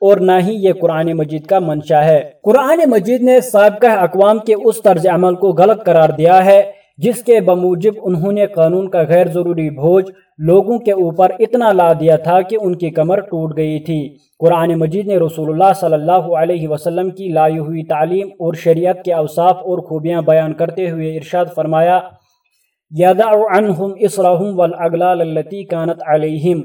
اور نہ ہی یہ قرآن مجید کا منشا ہے۔ قرآن مجید نے سابقہ اقوام کے اس طرز عمل کو غلط قرار دیا ہے۔ جس کے بموجب انہوں نے قانون کا غیر ضروری بوجھ لوگوں کے اوپر اتنا لا دیا تھا کہ ان کی کمر ٹوٹ گئی تھی۔ قرآن مجید نے رسول اللہ صلی اللہ علیہ وسلم کی لائی ہوئی تعلیم اور شریعت کے اوصاف اور خوبیاں بیان کرتے ہوئے ارشاد فرمایا یدع عنہم اسرہم والاغلال اللتی کانت علیہم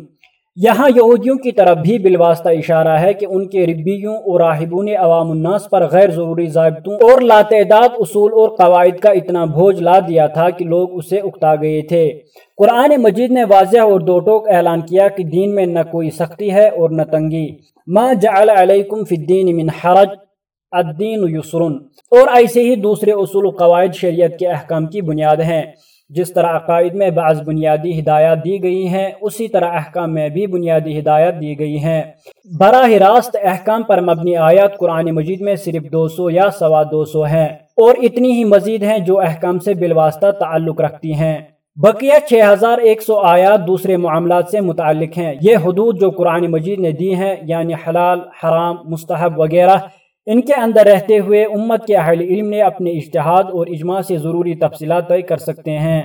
یہاں یہودیوں کی طرف بھی بالواسطہ اشارہ ہے کہ ان کے ربیوں اور راہبوں نے عوام الناس پر غیر ضروری ضابطوں اور لاتعداد اصول اور قواعد کا اتنا بھوج لا دیا تھا کہ لوگ اسے اکتا گئے تھے۔ قرآن مجید نے واضح اور دو ٹوک اعلان کیا کہ دین میں نہ کوئی سختی ہے اور نہ تنگی۔ ما جعل علیکم فی الدین من حرج، الدین یسرن اور ایسے ہی دوسرے اصول و قواعد شریعت کے احکام کی بنیاد ہیں۔ جس طرح عقائد میں بعض بنیادی ہدایات دی گئی ہیں، اسی طرح احکام میں بھی بنیادی ہدایات دی گئی ہیں۔ براہ راست احکام پر مبنی آیات قرآن مجید میں صرف دو سو یا سوا دو سو ہیں، اور اتنی ہی مزید ہیں جو احکام سے بالواسطہ تعلق رکھتی ہیں۔ بقیہ چھ ہزار ایک سو آیات دوسرے معاملات سے متعلق ہیں۔ یہ حدود جو قرآن مجید نے دی ہیں یعنی حلال، حرام، مستحب وغیرہ ان کے اندر رہتے ہوئے امت کے اہل علم نے اپنے اشتہاد اور اجماع سے ضروری تفصیلات طے کر سکتے ہیں۔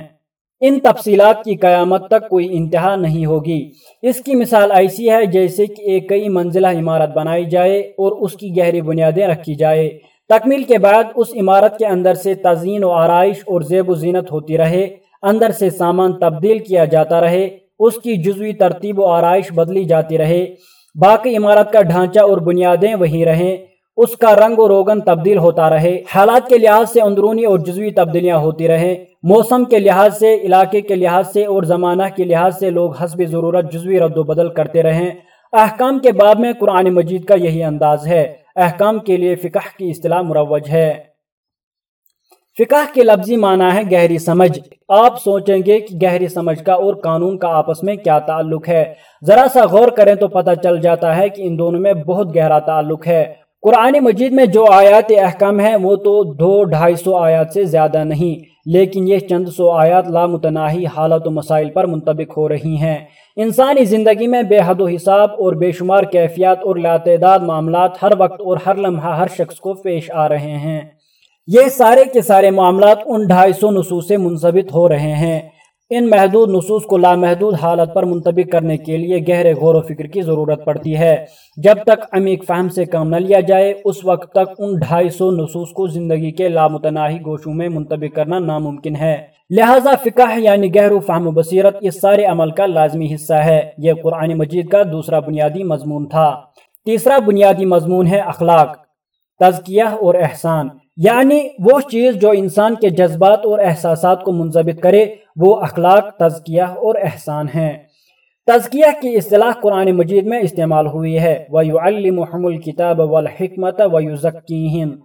ان تفصیلات کی قیامت تک کوئی انتہا نہیں ہوگی۔ اس کی مثال ایسی ہے جیسے کہ ایک کئی منزلہ عمارت بنائی جائے اور اس کی گہری بنیادیں رکھی جائے۔ تکمیل کے بعد اس عمارت کے اندر سے تزئین و آرائش اور زیب و زینت ہوتی رہے۔ اندر سے سامان تبدیل کیا جاتا رہے۔ اس کی جزوی ترتیب و آرائش بدلی جاتی رہے۔ باقی عمارت کا ڈھانچہ اور بنیادیں وہی رہیں۔ اس کا رنگ و روگن تبدیل ہوتا رہے۔ حالات کے لحاظ سے اندرونی اور جزوی تبدیلیاں ہوتی رہیں۔ موسم کے لحاظ سے، علاقے کے لحاظ سے اور زمانہ کے لحاظ سے لوگ حسب ضرورت جزوی رد و بدل کرتے رہیں۔ احکام کے باب میں قرآن مجید کا یہی انداز ہے۔ احکام کے لیے فقہ کی اصطلاح مروج ہے۔ فقہ کے لفظی معنی ہے گہری سمجھ۔ آپ سوچیں گے کہ گہری سمجھ کا اور قانون کا آپس میں کیا تعلق ہے۔ ذرا سا غور کریں تو پتہ چل جاتا ہے کہ ان دونوں میں بہت گہرا تعلق ہے۔ قرآن مجید میں جو آیات احکام ہیں وہ تو دو ڈھائی سو آیات سے زیادہ نہیں، لیکن یہ چند سو آیات لامتناہی حالت و مسائل پر منطبق ہو رہی ہیں۔ انسانی زندگی میں بے حد و حساب اور بے شمار کیفیات اور لاتعداد معاملات ہر وقت اور ہر لمحہ ہر شخص کو پیش آ رہے ہیں۔ یہ سارے کے سارے معاملات ان ڈھائی سو نصوص سے منظبط ہو رہے ہیں۔ ان محدود نصوص کو لامحدود حالت پر منطبق کرنے کے لیے گہرے غور و فکر کی ضرورت پڑتی ہے۔ جب تک عمیق فہم سے کام نہ لیا جائے، اس وقت تک ان ڈھائی سو نصوص کو زندگی کے لامتناہی گوشوں میں منطبق کرنا ناممکن ہے۔ لہذا فقہ یعنی گہر و فہم و بصیرت اس سارے عمل کا لازمی حصہ ہے۔ یہ قرآن مجید کا دوسرا بنیادی مضمون تھا۔ تیسرا بنیادی مضمون ہے اخلاق، تزکیہ اور احسان۔ یعنی وہ چیز جو انسان کے جذبات اور احساسات کو منظبط کرے، وہ اخلاق، تزکیہ اور احسان ہیں۔ تزکیہ کی اصطلاح قرآن مجید میں استعمال ہوئی ہے۔ وَيُعَلِّمُحُمُ الْكِتَابَ وَالْحِكْمَةَ وَيُزَكِّيهِمْ۔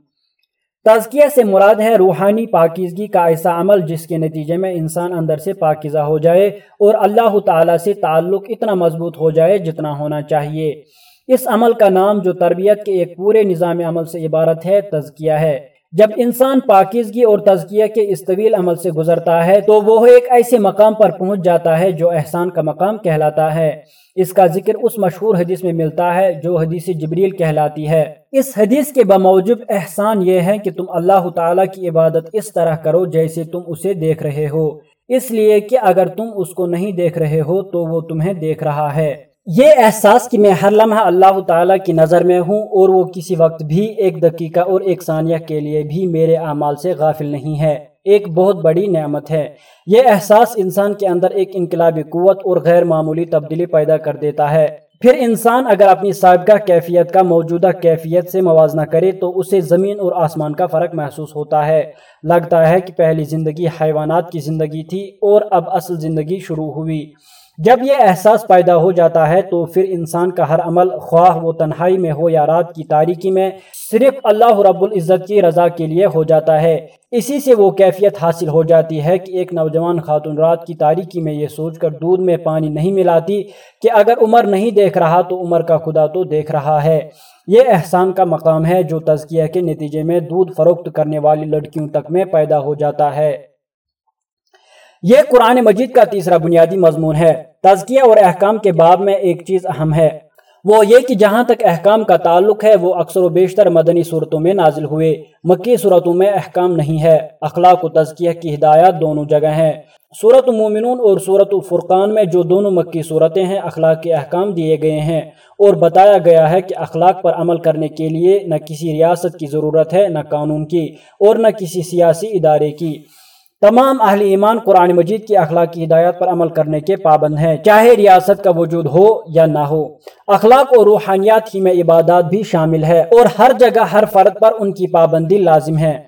تزکیہ سے مراد ہے روحانی پاکیزگی کا ایسا عمل جس کے نتیجے میں انسان اندر سے پاکیزہ ہو جائے اور اللہ تعالیٰ سے تعلق اتنا مضبوط ہو جائے جتنا ہونا چاہیے۔ اس عمل کا نام جو تربیت کے ایک پورے نظام عمل سے عبارت ہے، تزکیہ ہے۔ جب انسان پاکیزگی اور تزکیہ کے اس طویل عمل سے گزرتا ہے تو وہ ایک ایسے مقام پر پہنچ جاتا ہے جو احسان کا مقام کہلاتا ہے۔ اس کا ذکر اس مشہور حدیث میں ملتا ہے جو حدیث جبریل کہلاتی ہے۔ اس حدیث کے بموجب احسان یہ ہے کہ تم اللہ تعالیٰ کی عبادت اس طرح کرو جیسے تم اسے دیکھ رہے ہو۔ اس لیے کہ اگر تم اس کو نہیں دیکھ رہے ہو تو وہ تمہیں دیکھ رہا ہے۔ یہ احساس کہ میں ہر لمحہ اللہ تعالیٰ کی نظر میں ہوں اور وہ کسی وقت بھی ایک دقیقہ اور ایک ثانیہ کے لیے بھی میرے اعمال سے غافل نہیں ہے، ایک بہت بڑی نعمت ہے۔ یہ احساس انسان کے اندر ایک انقلابی قوت اور غیر معمولی تبدیلی پیدا کر دیتا ہے۔ پھر انسان اگر اپنی سابقہ کیفیت کا موجودہ کیفیت سے موازنہ کرے تو اسے زمین اور آسمان کا فرق محسوس ہوتا ہے۔ لگتا ہے کہ پہلی زندگی حیوانات کی زندگی تھی اور اب اصل زندگی شروع ہوئی۔ جب یہ احساس پیدا ہو جاتا ہے تو پھر انسان کا ہر عمل خواہ وہ تنہائی میں ہو یا رات کی تاریکی میں صرف اللہ رب العزت کی رضا کے لیے ہو جاتا ہے۔ اسی سے وہ کیفیت حاصل ہو جاتی ہے کہ ایک نوجوان خاتون رات کی تاریکی میں یہ سوچ کر دودھ میں پانی نہیں ملاتی کہ اگر عمر نہیں دیکھ رہا تو عمر کا خدا تو دیکھ رہا ہے۔ یہ احسان کا مقام ہے جو تزکیہ کے نتیجے میں دودھ فروخت کرنے والی لڑکیوں تک میں پیدا ہو جاتا ہے۔ یہ قرآن مجید کا تیسرا بنیادی مضمون ہے۔ تزکیہ اور احکام کے باب میں ایک چیز اہم ہے۔ وہ یہ کہ جہاں تک احکام کا تعلق ہے، وہ اکثر و بیشتر مدنی صورتوں میں نازل ہوئے۔ مکی صورتوں میں احکام نہیں ہے۔ اخلاق و تزکیہ کی ہدایات دونوں جگہ ہیں۔ صورت مومنون اور صورت فرقان میں جو دونوں مکی صورتیں ہیں، اخلاق کے احکام دیے گئے ہیں۔ اور بتایا گیا ہے کہ اخلاق پر عمل کرنے کے لیے نہ کسی ریاست کی ضرورت ہے، نہ قانون کی اور نہ کسی سیاسی ادارے کی۔ تمام اہل ایمان قرآن مجید کی اخلاقی ہدایات پر عمل کرنے کے پابند ہیں۔ چاہے ریاست کا وجود ہو یا نہ ہو، اخلاق اور روحانیات ہی میں عبادات بھی شامل ہے اور ہر جگہ ہر فرد پر ان کی پابندی لازم ہے۔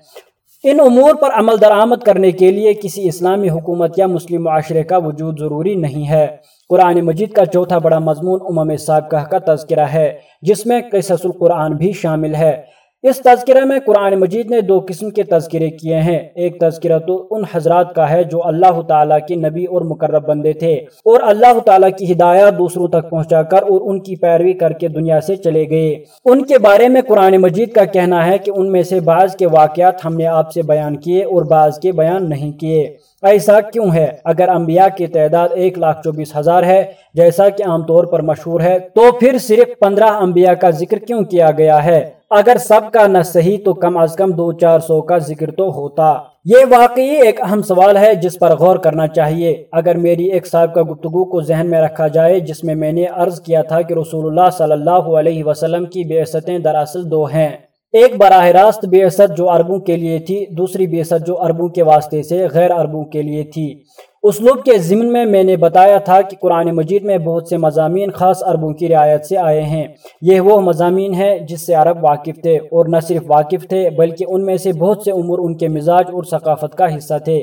ان امور پر عمل درآمد کرنے کے لیے کسی اسلامی حکومت یا مسلم معاشرے کا وجود ضروری نہیں ہے۔ قرآن مجید کا چوتھا بڑا مضمون امم سابقہ کا تذکرہ ہے، جس میں قصص القرآن بھی شامل ہے۔ اس تذکرہ میں قرآن مجید نے دو قسم کے تذکرے کیے ہیں۔ ایک تذکرہ تو ان حضرات کا ہے جو اللہ تعالیٰ کے نبی اور مقرب بندے تھے اور اللہ تعالیٰ کی ہدایات دوسروں تک پہنچا کر اور ان کی پیروی کر کے دنیا سے چلے گئے۔ ان کے بارے میں قرآن مجید کا کہنا ہے کہ ان میں سے بعض کے واقعات ہم نے آپ سے بیان کیے اور بعض کے بیان نہیں کیے۔ ایسا کیوں ہے؟ اگر انبیاء کی تعداد ایک لاکھ چوبیس ہزار ہے، جیسا کہ عام طور پر مشہور ہے، تو پھر صرف پندرہ انبیاء کا ذکر کیوں کیا گیا ہے؟ اگر سب کا نہ صحیح تو کم از کم دو چار سو کا ذکر تو ہوتا۔ یہ واقعی ایک اہم سوال ہے جس پر غور کرنا چاہیے۔ اگر میری ایک صاحب کا گفتگو کو ذہن میں رکھا جائے، جس میں میں نے عرض کیا تھا کہ رسول اللہ صلی اللہ علیہ وسلم کی بے دراصل دو ہیں۔ ایک براہ راست بے جو عربوں کے لیے تھی، دوسری بے جو عربوں کے واسطے سے غیر عربوں کے لیے تھی۔ اسلوب کے ضمن میں میں نے بتایا تھا کہ قرآن مجید میں بہت سے مضامین خاص عربوں کی رعایت سے آئے ہیں۔ یہ وہ مضامین ہیں جس سے عرب واقف تھے اور نہ صرف واقف تھے، بلکہ ان میں سے بہت سے امور ان کے مزاج اور ثقافت کا حصہ تھے۔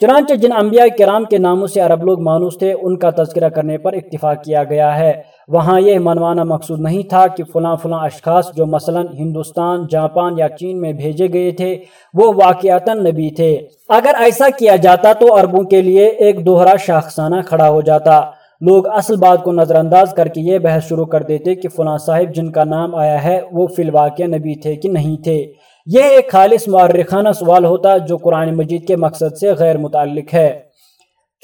چنانچہ جن انبیاء کرام کے ناموں سے عرب لوگ مانوس تھے، ان کا تذکرہ کرنے پر اکتفا کیا گیا ہے۔ وہاں یہ منوانا مقصود نہیں تھا کہ فلاں فلاں اشخاص جو مثلا ہندوستان، جاپان یا چین میں بھیجے گئے تھے، وہ واقعات نبی تھے۔ اگر ایسا کیا جاتا تو عربوں کے لیے ایک دوہرا شاخسانہ کھڑا ہو جاتا۔ لوگ اصل بات کو نظر انداز کر کے یہ بحث شروع کر دیتے کہ فلاں صاحب جن کا نام آیا ہے، وہ فی الواقع نبی تھے کہ نہیں تھے۔ یہ ایک خالص معرخانہ سوال ہوتا جو قرآن مجید کے مقصد سے غیر متعلق ہے۔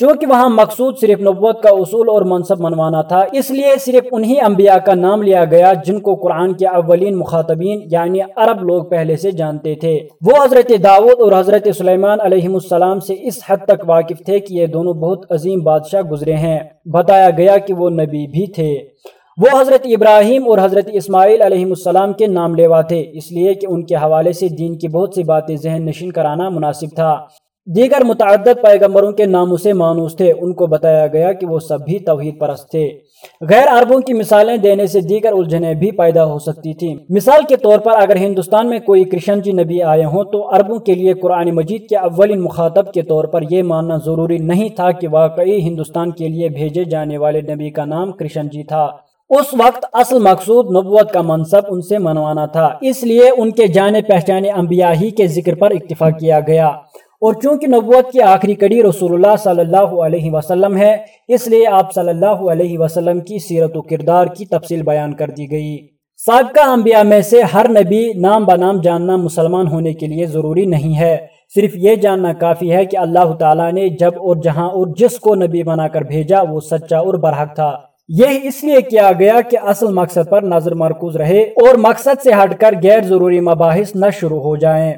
چونکہ وہاں مقصود صرف نبوت کا اصول اور منصب منوانا تھا، اس لیے صرف انہی انبیاء کا نام لیا گیا جن کو قرآن کے اولین مخاطبین یعنی عرب لوگ پہلے سے جانتے تھے۔ وہ حضرت داود اور حضرت سلیمان علیہ السلام سے اس حد تک واقف تھے کہ یہ دونوں بہت عظیم بادشاہ گزرے ہیں۔ بتایا گیا کہ وہ نبی بھی تھے۔ وہ حضرت ابراہیم اور حضرت اسماعیل علیہ السلام کے نام لیوا تھے، اس لیے کہ ان کے حوالے سے دین کی بہت سی باتیں ذہن نشین کرانا مناسب تھا۔ دیگر متعدد پیغمبروں کے ناموں سے مانوس تھے، ان کو بتایا گیا کہ وہ سب بھی توحید پرست تھے۔ غیر عربوں کی مثالیں دینے سے دیگر الجھنیں بھی پیدا ہو سکتی تھیں۔ مثال کے طور پر اگر ہندوستان میں کوئی کرشن جی نبی آئے ہوں تو عربوں کے لیے قرآن مجید کے اولین مخاطب کے طور پر یہ ماننا ضروری نہیں تھا کہ واقعی ہندوستان کے لیے بھیجے جانے والے نبی کا نام کرشن جی تھا۔ اس وقت اصل مقصود نبوت کا منصب ان سے منوانا تھا۔ اس لیے ان کے جانے پہچانے انبیاء ہی کے ذکر پر اکتفا کیا گیا۔ اور چونکہ نبوت کی آخری کڑی رسول اللہ صلی اللہ علیہ وسلم ہے، اس لیے آپ صلی اللہ علیہ وسلم کی سیرت و کردار کی تفصیل بیان کر دی گئی۔ سابقہ انبیاء میں سے ہر نبی نام بنام جاننا مسلمان ہونے کے لیے ضروری نہیں ہے۔ صرف یہ جاننا کافی ہے کہ اللہ تعالیٰ نے جب اور جہاں اور جس کو نبی بنا کر بھیجا وہ سچا اور برحق تھا۔ یہ اس لیے کیا گیا کہ اصل مقصد پر نظر مرکوز رہے اور مقصد سے ہٹ کر غیر ضروری مباحث نہ شروع ہو جائیں۔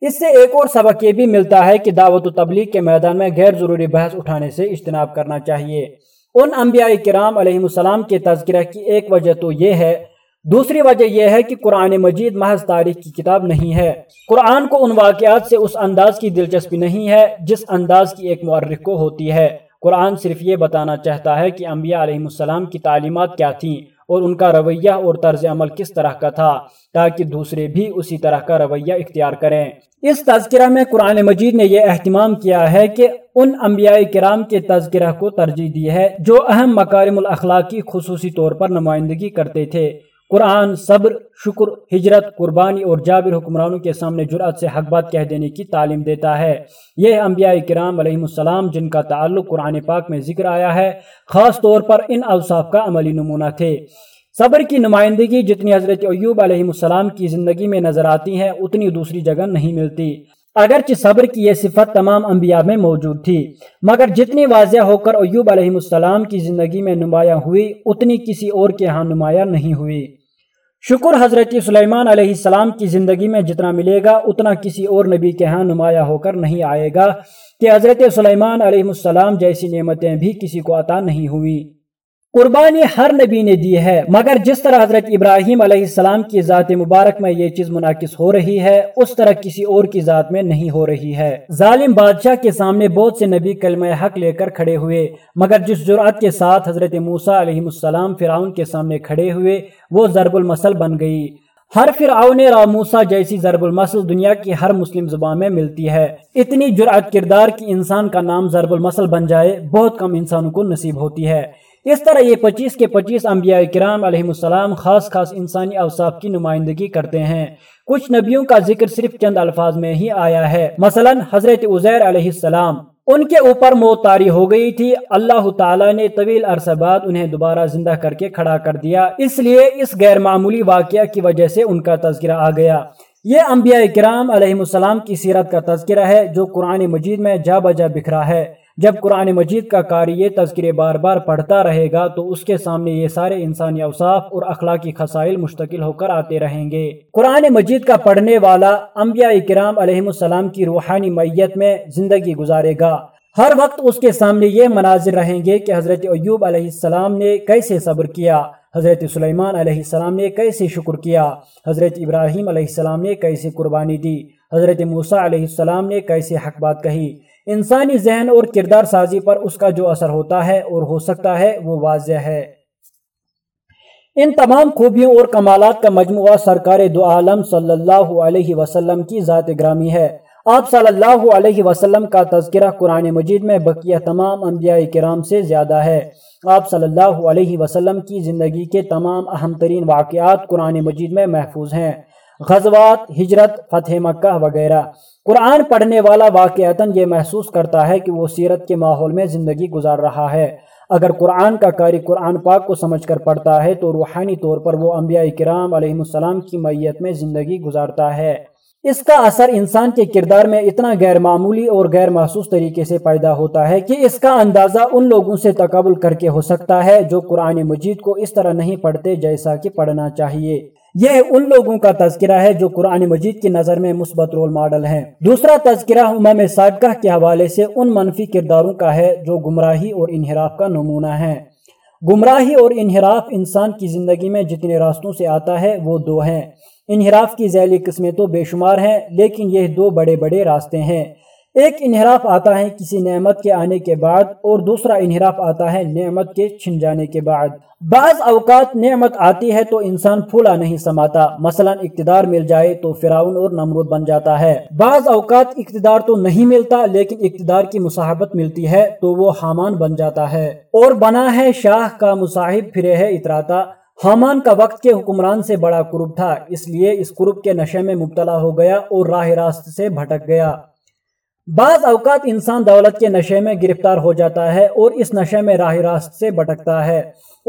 اس سے ایک اور سبق یہ بھی ملتا ہے کہ دعوت و تبلیغ کے میدان میں غیر ضروری بحث اٹھانے سے اجتناب کرنا چاہیے۔ ان انبیاء کرام علیہ السلام کے تذکرہ کی ایک وجہ تو یہ ہے۔ دوسری وجہ یہ ہے کہ قرآن مجید محض تاریخ کی کتاب نہیں ہے۔ قرآن کو ان واقعات سے اس انداز کی دلچسپی نہیں ہے جس انداز کی ایک معرخ کو ہوتی ہے۔ قرآن صرف یہ بتانا چاہتا ہے کہ انبیاء علیہ السلام کی تعلیمات کیا تھیں اور ان کا رویہ اور طرز عمل کس طرح کا تھا تاکہ دوسرے بھی اسی طرح کا رویہ اختیار کریں۔ اس تذکرہ میں قرآن مجید نے یہ اہتمام کیا ہے کہ ان انبیاء کرام کے تذکرہ کو ترجیح دی ہے جو اہم مکارم الاخلاق کی خصوصی طور پر نمائندگی کرتے تھے۔ قرآن، صبر، شکر، ہجرت، قربانی اور جابر حکمرانوں کے سامنے جرأت سے حق بات کہہ دینے کی تعلیم دیتا ہے۔ یہ انبیاء کرام علیہ السلام جن کا تعلق قرآن پاک میں ذکر آیا ہے، خاص طور پر ان اوصاف کا عملی نمونہ تھے۔ صبر کی نمائندگی جتنی حضرت ایوب علیہ السلام کی زندگی میں نظر آتی ہیں اتنی دوسری جگہ نہیں ملتی۔ اگرچہ صبر کی یہ صفت تمام انبیاء میں موجود تھی، مگر جتنی واضح ہو کر ایوب علیہ السلام کی زندگی میں نمایاں ہوئی، اتنی کسی اور کے ہاں نمایاں نہیں ہوئی۔ شکر حضرت سلیمان علیہ السلام کی زندگی میں جتنا ملے گا، اتنا کسی اور نبی کے ہاں نمایاں ہو کر نہیں آئے گا کہ حضرت سلیمان علیہ السلام جیسی نعمتیں بھی کسی کو عطا نہیں ہوئیں۔ قربانی ہر نبی نے دی ہے، مگر جس طرح حضرت ابراہیم علیہ السلام کی ذات مبارک میں یہ چیز منعقد ہو رہی ہے، اس طرح کسی اور کی ذات میں نہیں ہو رہی ہے۔ ظالم بادشاہ کے سامنے بہت سے نبی کلمہ حق لے کر کھڑے ہوئے، مگر جس جرعت کے ساتھ حضرت موسیٰ علیہ السلام فرعون کے سامنے کھڑے ہوئے، وہ ضرب المسل بن گئی۔ ہر فرعون راموسا جیسی ضرب المسل دنیا کی ہر مسلم زبان میں ملتی ہے۔ اتنی جرعت کردار کی انسان کا نام ضرب المسل بن جائے، بہت کم انسانوں کو نصیب ہوتی ہے۔ اس طرح یہ پچیس کے پچیس انبیاء کرام علیہ السلام خاص خاص انسانی اوصاف کی نمائندگی کرتے ہیں۔ کچھ نبیوں کا ذکر صرف چند الفاظ میں ہی آیا ہے۔ مثلا حضرت عزیر علیہ السلام، ان کے اوپر موت تاری ہو گئی تھی۔ اللہ تعالیٰ نے طویل عرصہ بعد انہیں دوبارہ زندہ کر کے کھڑا کر دیا۔ اس لیے اس غیر معمولی واقعہ کی وجہ سے ان کا تذکرہ آ گیا۔ یہ انبیاء کرام علیہ السلام کی سیرت کا تذکرہ ہے جو قرآن مجید میں جا بجا بکھرا ہے۔ جب قرآن مجید کا قاری یہ تذکرے بار بار پڑھتا رہے گا تو اس کے سامنے یہ سارے انسانی اوصاف اور اخلاقی خسائل مشتقل ہو کر آتے رہیں گے۔ قرآن مجید کا پڑھنے والا انبیاء کرام علیہ السلام کی روحانی میت میں زندگی گزارے گا۔ ہر وقت اس کے سامنے یہ مناظر رہیں گے کہ حضرت ایوب علیہ السلام نے کیسے صبر کیا۔ حضرت سلیمان علیہ السلام نے کیسے شکر کیا۔ حضرت ابراہیم علیہ السلام نے کیسے قربانی دی۔ حضرت موسیٰ علیہ السلام نے کیسے حق بات کہی۔ انسانی ذہن اور کردار سازی پر اس کا جو اثر ہوتا ہے اور ہو سکتا ہے وہ واضح ہے۔ ان تمام خوبیوں اور کمالات کا مجموعہ سرکار دو عالم صلی اللہ علیہ وسلم کی ذات گرامی ہے۔ آپ صلی اللہ علیہ وسلم کا تذکرہ قرآن مجید میں بقیہ تمام انبیاء کرام سے زیادہ ہے۔ آپ صلی اللہ علیہ وسلم کی زندگی کے تمام اہم ترین واقعات قرآن مجید میں محفوظ ہیں۔ غزوات، ہجرت، فتح مکہ وغیرہ۔ قرآن پڑھنے والا واقعتاً یہ محسوس کرتا ہے کہ وہ سیرت کے ماحول میں زندگی گزار رہا ہے۔ اگر قرآن کا قاری قرآن پاک کو سمجھ کر پڑھتا ہے تو روحانی طور پر وہ انبیاء کرام علیہ السلام کی میت میں زندگی گزارتا ہے۔ اس کا اثر انسان کے کردار میں اتنا غیر معمولی اور غیر محسوس طریقے سے پیدا ہوتا ہے کہ اس کا اندازہ ان لوگوں سے تقابل کر کے ہو سکتا ہے جو قرآن مجید کو اس طرح نہیں پڑھتے جیسا کہ پڑھنا چاہیے۔ یہ ان لوگوں کا تذکرہ ہے جو قرآن مجید کی نظر میں مثبت رول ماڈل ہیں۔ دوسرا تذکرہ امام سابقہ کے حوالے سے ان منفی کرداروں کا ہے جو گمراہی اور انحراف کا نمونہ ہے گمراہی اور انحراف انسان کی زندگی میں جتنے راستوں سے آتا ہے وہ دو ہیں۔ انحراف کی ذیلی قسمیں تو بے شمار ہیں، لیکن یہ دو بڑے بڑے راستے ہیں۔ ایک انحراف آتا ہے کسی نعمت کے آنے کے بعد اور دوسرا انحراف آتا ہے نعمت کے چھن جانے کے بعد۔ بعض اوقات نعمت آتی ہے تو انسان پھولا نہیں سماتا۔ مثلا اقتدار مل جائے تو فراؤن اور نمرود بن جاتا ہے۔ بعض اوقات اقتدار تو نہیں ملتا لیکن اقتدار کی مصاحبت ملتی ہے تو وہ حامان بن جاتا ہے۔ اور بنا ہے شاہ کا مصاحب پھرے ہے اتراتا۔ حامان کا وقت کے حکمران سے بڑا قرب تھا، اس لیے اس قرب کے نشے میں مبتلا ہو گیا اور راہ راست سے بھٹک گیا۔ بعض اوقات انسان دولت کے نشے میں گرفتار ہو جاتا ہے اور اس نشے میں راہ راست سے بھٹکتا ہے۔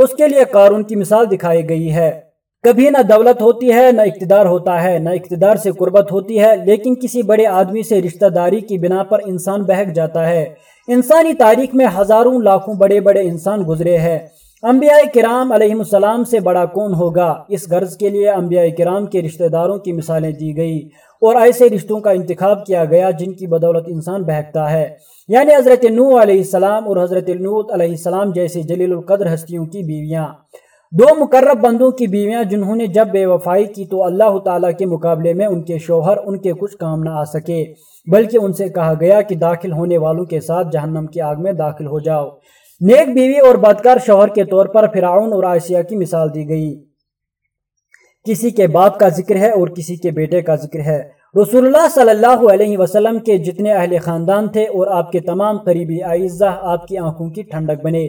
اس کے لیے قارون کی مثال دکھائی گئی ہے۔ کبھی نہ دولت ہوتی ہے، نہ اقتدار ہوتا ہے، نہ اقتدار سے قربت ہوتی ہے، لیکن کسی بڑے آدمی سے رشتہ داری کی بنا پر انسان بہک جاتا ہے۔ انسانی تاریخ میں ہزاروں لاکھوں بڑے بڑے انسان گزرے ہیں۔ انبیاء کرام علیہ السلام سے بڑا کون ہوگا؟ اس غرض کے لیے انبیاء کرام کے رشتہ داروں کی مثالیں دی گئی۔ اور ایسے رشتوں کا انتخاب کیا گیا جن کی بدولت انسان بہکتا ہے۔ یعنی حضرت نو علیہ السلام اور حضرت نوت علیہ السلام جیسے جلیل القدر ہستیوں کی بیویاں۔ دو مقرب بندوں کی بیویاں جنہوں نے جب بے وفائی کی تو اللہ تعالیٰ کے مقابلے میں ان کے شوہر، ان کے کچھ کام نہ آ سکے، بلکہ ان سے کہا گیا کہ داخل ہونے والوں کے ساتھ جہنم کی آگ میں داخل ہو جاؤ۔ نیک بیوی اور بدکار شوہر کے طور پر فرعون اور آسیہ کی مثال دی گئی۔ کسی کے باپ کا ذکر ہے اور کسی کے بیٹے کا ذکر ہے۔ رسول اللہ صلی اللہ علیہ وسلم کے جتنے اہل خاندان تھے اور آپ کے تمام قریبی آئزہ آپ کی آنکھوں کی ٹھنڈک بنے۔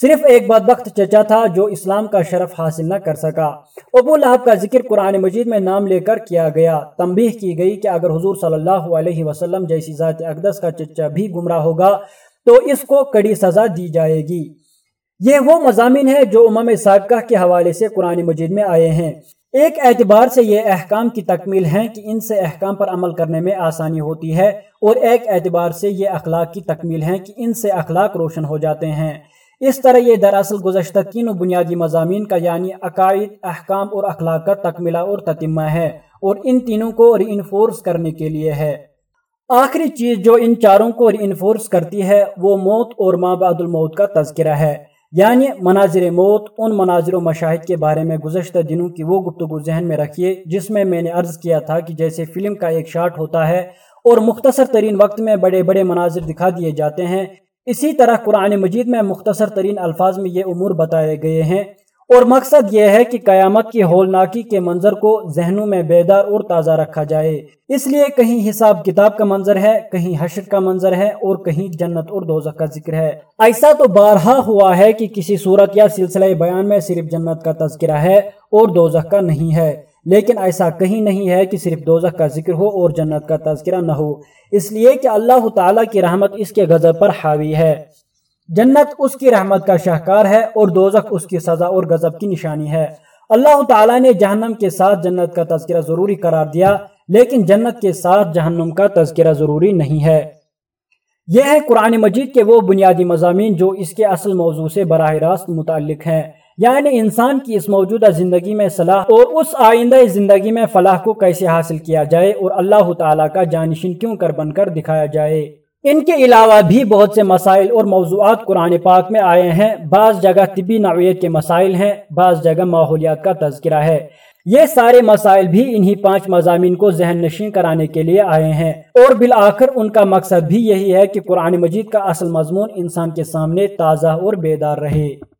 صرف ایک بدبخت چچا تھا جو اسلام کا شرف حاصل نہ کر سکا۔ ابو لہب کا ذکر قرآن مجید میں نام لے کر کیا گیا۔ تنبیہ کی گئی کہ اگر حضور صلی اللہ علیہ وسلم جیسی ذات اقدس کا چچا بھی گمراہ ہوگا تو اس کو کڑی سزا دی جائے گی۔ یہ وہ مضامین ہے جو امام سابقہ کے حوالے سے قرآن مجید میں آئے ہیں۔ ایک اعتبار سے یہ احکام کی تکمیل ہیں کہ ان سے احکام پر عمل کرنے میں آسانی ہوتی ہے اور ایک اعتبار سے یہ اخلاق کی تکمیل ہیں کہ ان سے اخلاق روشن ہو جاتے ہیں۔ اس طرح یہ دراصل گزشتہ تینوں بنیادی مضامین کا یعنی عقائد، احکام اور اخلاق کا تکملہ اور تتمہ ہے اور ان تینوں کو ری انفورس کرنے کے لیے ہے۔ آخری چیز جو ان چاروں کو ری انفورس کرتی ہے وہ موت اور ماں بعد الموت کا تذکرہ ہے۔ یعنی مناظر موت ان مناظر و مشاہد کے بارے میں گزشتہ دنوں کی وہ گفتگو ذہن میں رکھیے، جس میں میں نے عرض کیا تھا کہ جیسے فلم کا ایک شاٹ ہوتا ہے اور مختصر ترین وقت میں بڑے بڑے مناظر دکھا دیے جاتے ہیں، اسی طرح قرآن مجید میں مختصر ترین الفاظ میں یہ امور بتائے گئے ہیں۔ اور مقصد یہ ہے کہ قیامت کی ہولناکی کے منظر کو ذہنوں میں بیدار اور تازہ رکھا جائے۔ اس لیے کہیں حساب کتاب کا منظر ہے، کہیں حشر کا منظر ہے اور کہیں جنت اور دوزخ کا ذکر ہے۔ ایسا تو بارہا ہوا ہے کہ کسی صورت یا سلسلہ بیان میں صرف جنت کا تذکرہ ہے اور دوزخ کا نہیں ہے۔ لیکن ایسا کہیں نہیں ہے کہ صرف دوزخ کا ذکر ہو اور جنت کا تذکرہ نہ ہو۔ اس لیے کہ اللہ تعالیٰ کی رحمت اس کے غضب پر حاوی ہے۔ جنت اس کی رحمت کا شاہکار ہے اور دوزخ اس کی سزا اور غضب کی نشانی ہے۔ اللہ تعالیٰ نے جہنم کے ساتھ جنت کا تذکرہ ضروری قرار دیا، لیکن جنت کے ساتھ جہنم کا تذکرہ ضروری نہیں ہے۔ یہ ہے قرآن مجید کے وہ بنیادی مضامین جو اس کے اصل موضوع سے براہ راست متعلق ہیں۔ یعنی انسان کی اس موجودہ زندگی میں صلاح اور اس آئندہ زندگی میں فلاح کو کیسے حاصل کیا جائے اور اللہ تعالیٰ کا جانشین کیوں کر بن کر دکھایا جائے۔ ان کے علاوہ بھی بہت سے مسائل اور موضوعات قرآن پاک میں آئے ہیں۔ بعض جگہ طبی نوعیت کے مسائل ہیں، بعض جگہ ماحولیات کا تذکرہ ہے۔ یہ سارے مسائل بھی انہی پانچ مضامین کو ذہن نشین کرانے کے لیے آئے ہیں۔ اور بالآخر ان کا مقصد بھی یہی ہے کہ قرآن مجید کا اصل مضمون انسان کے سامنے تازہ اور بیدار رہے۔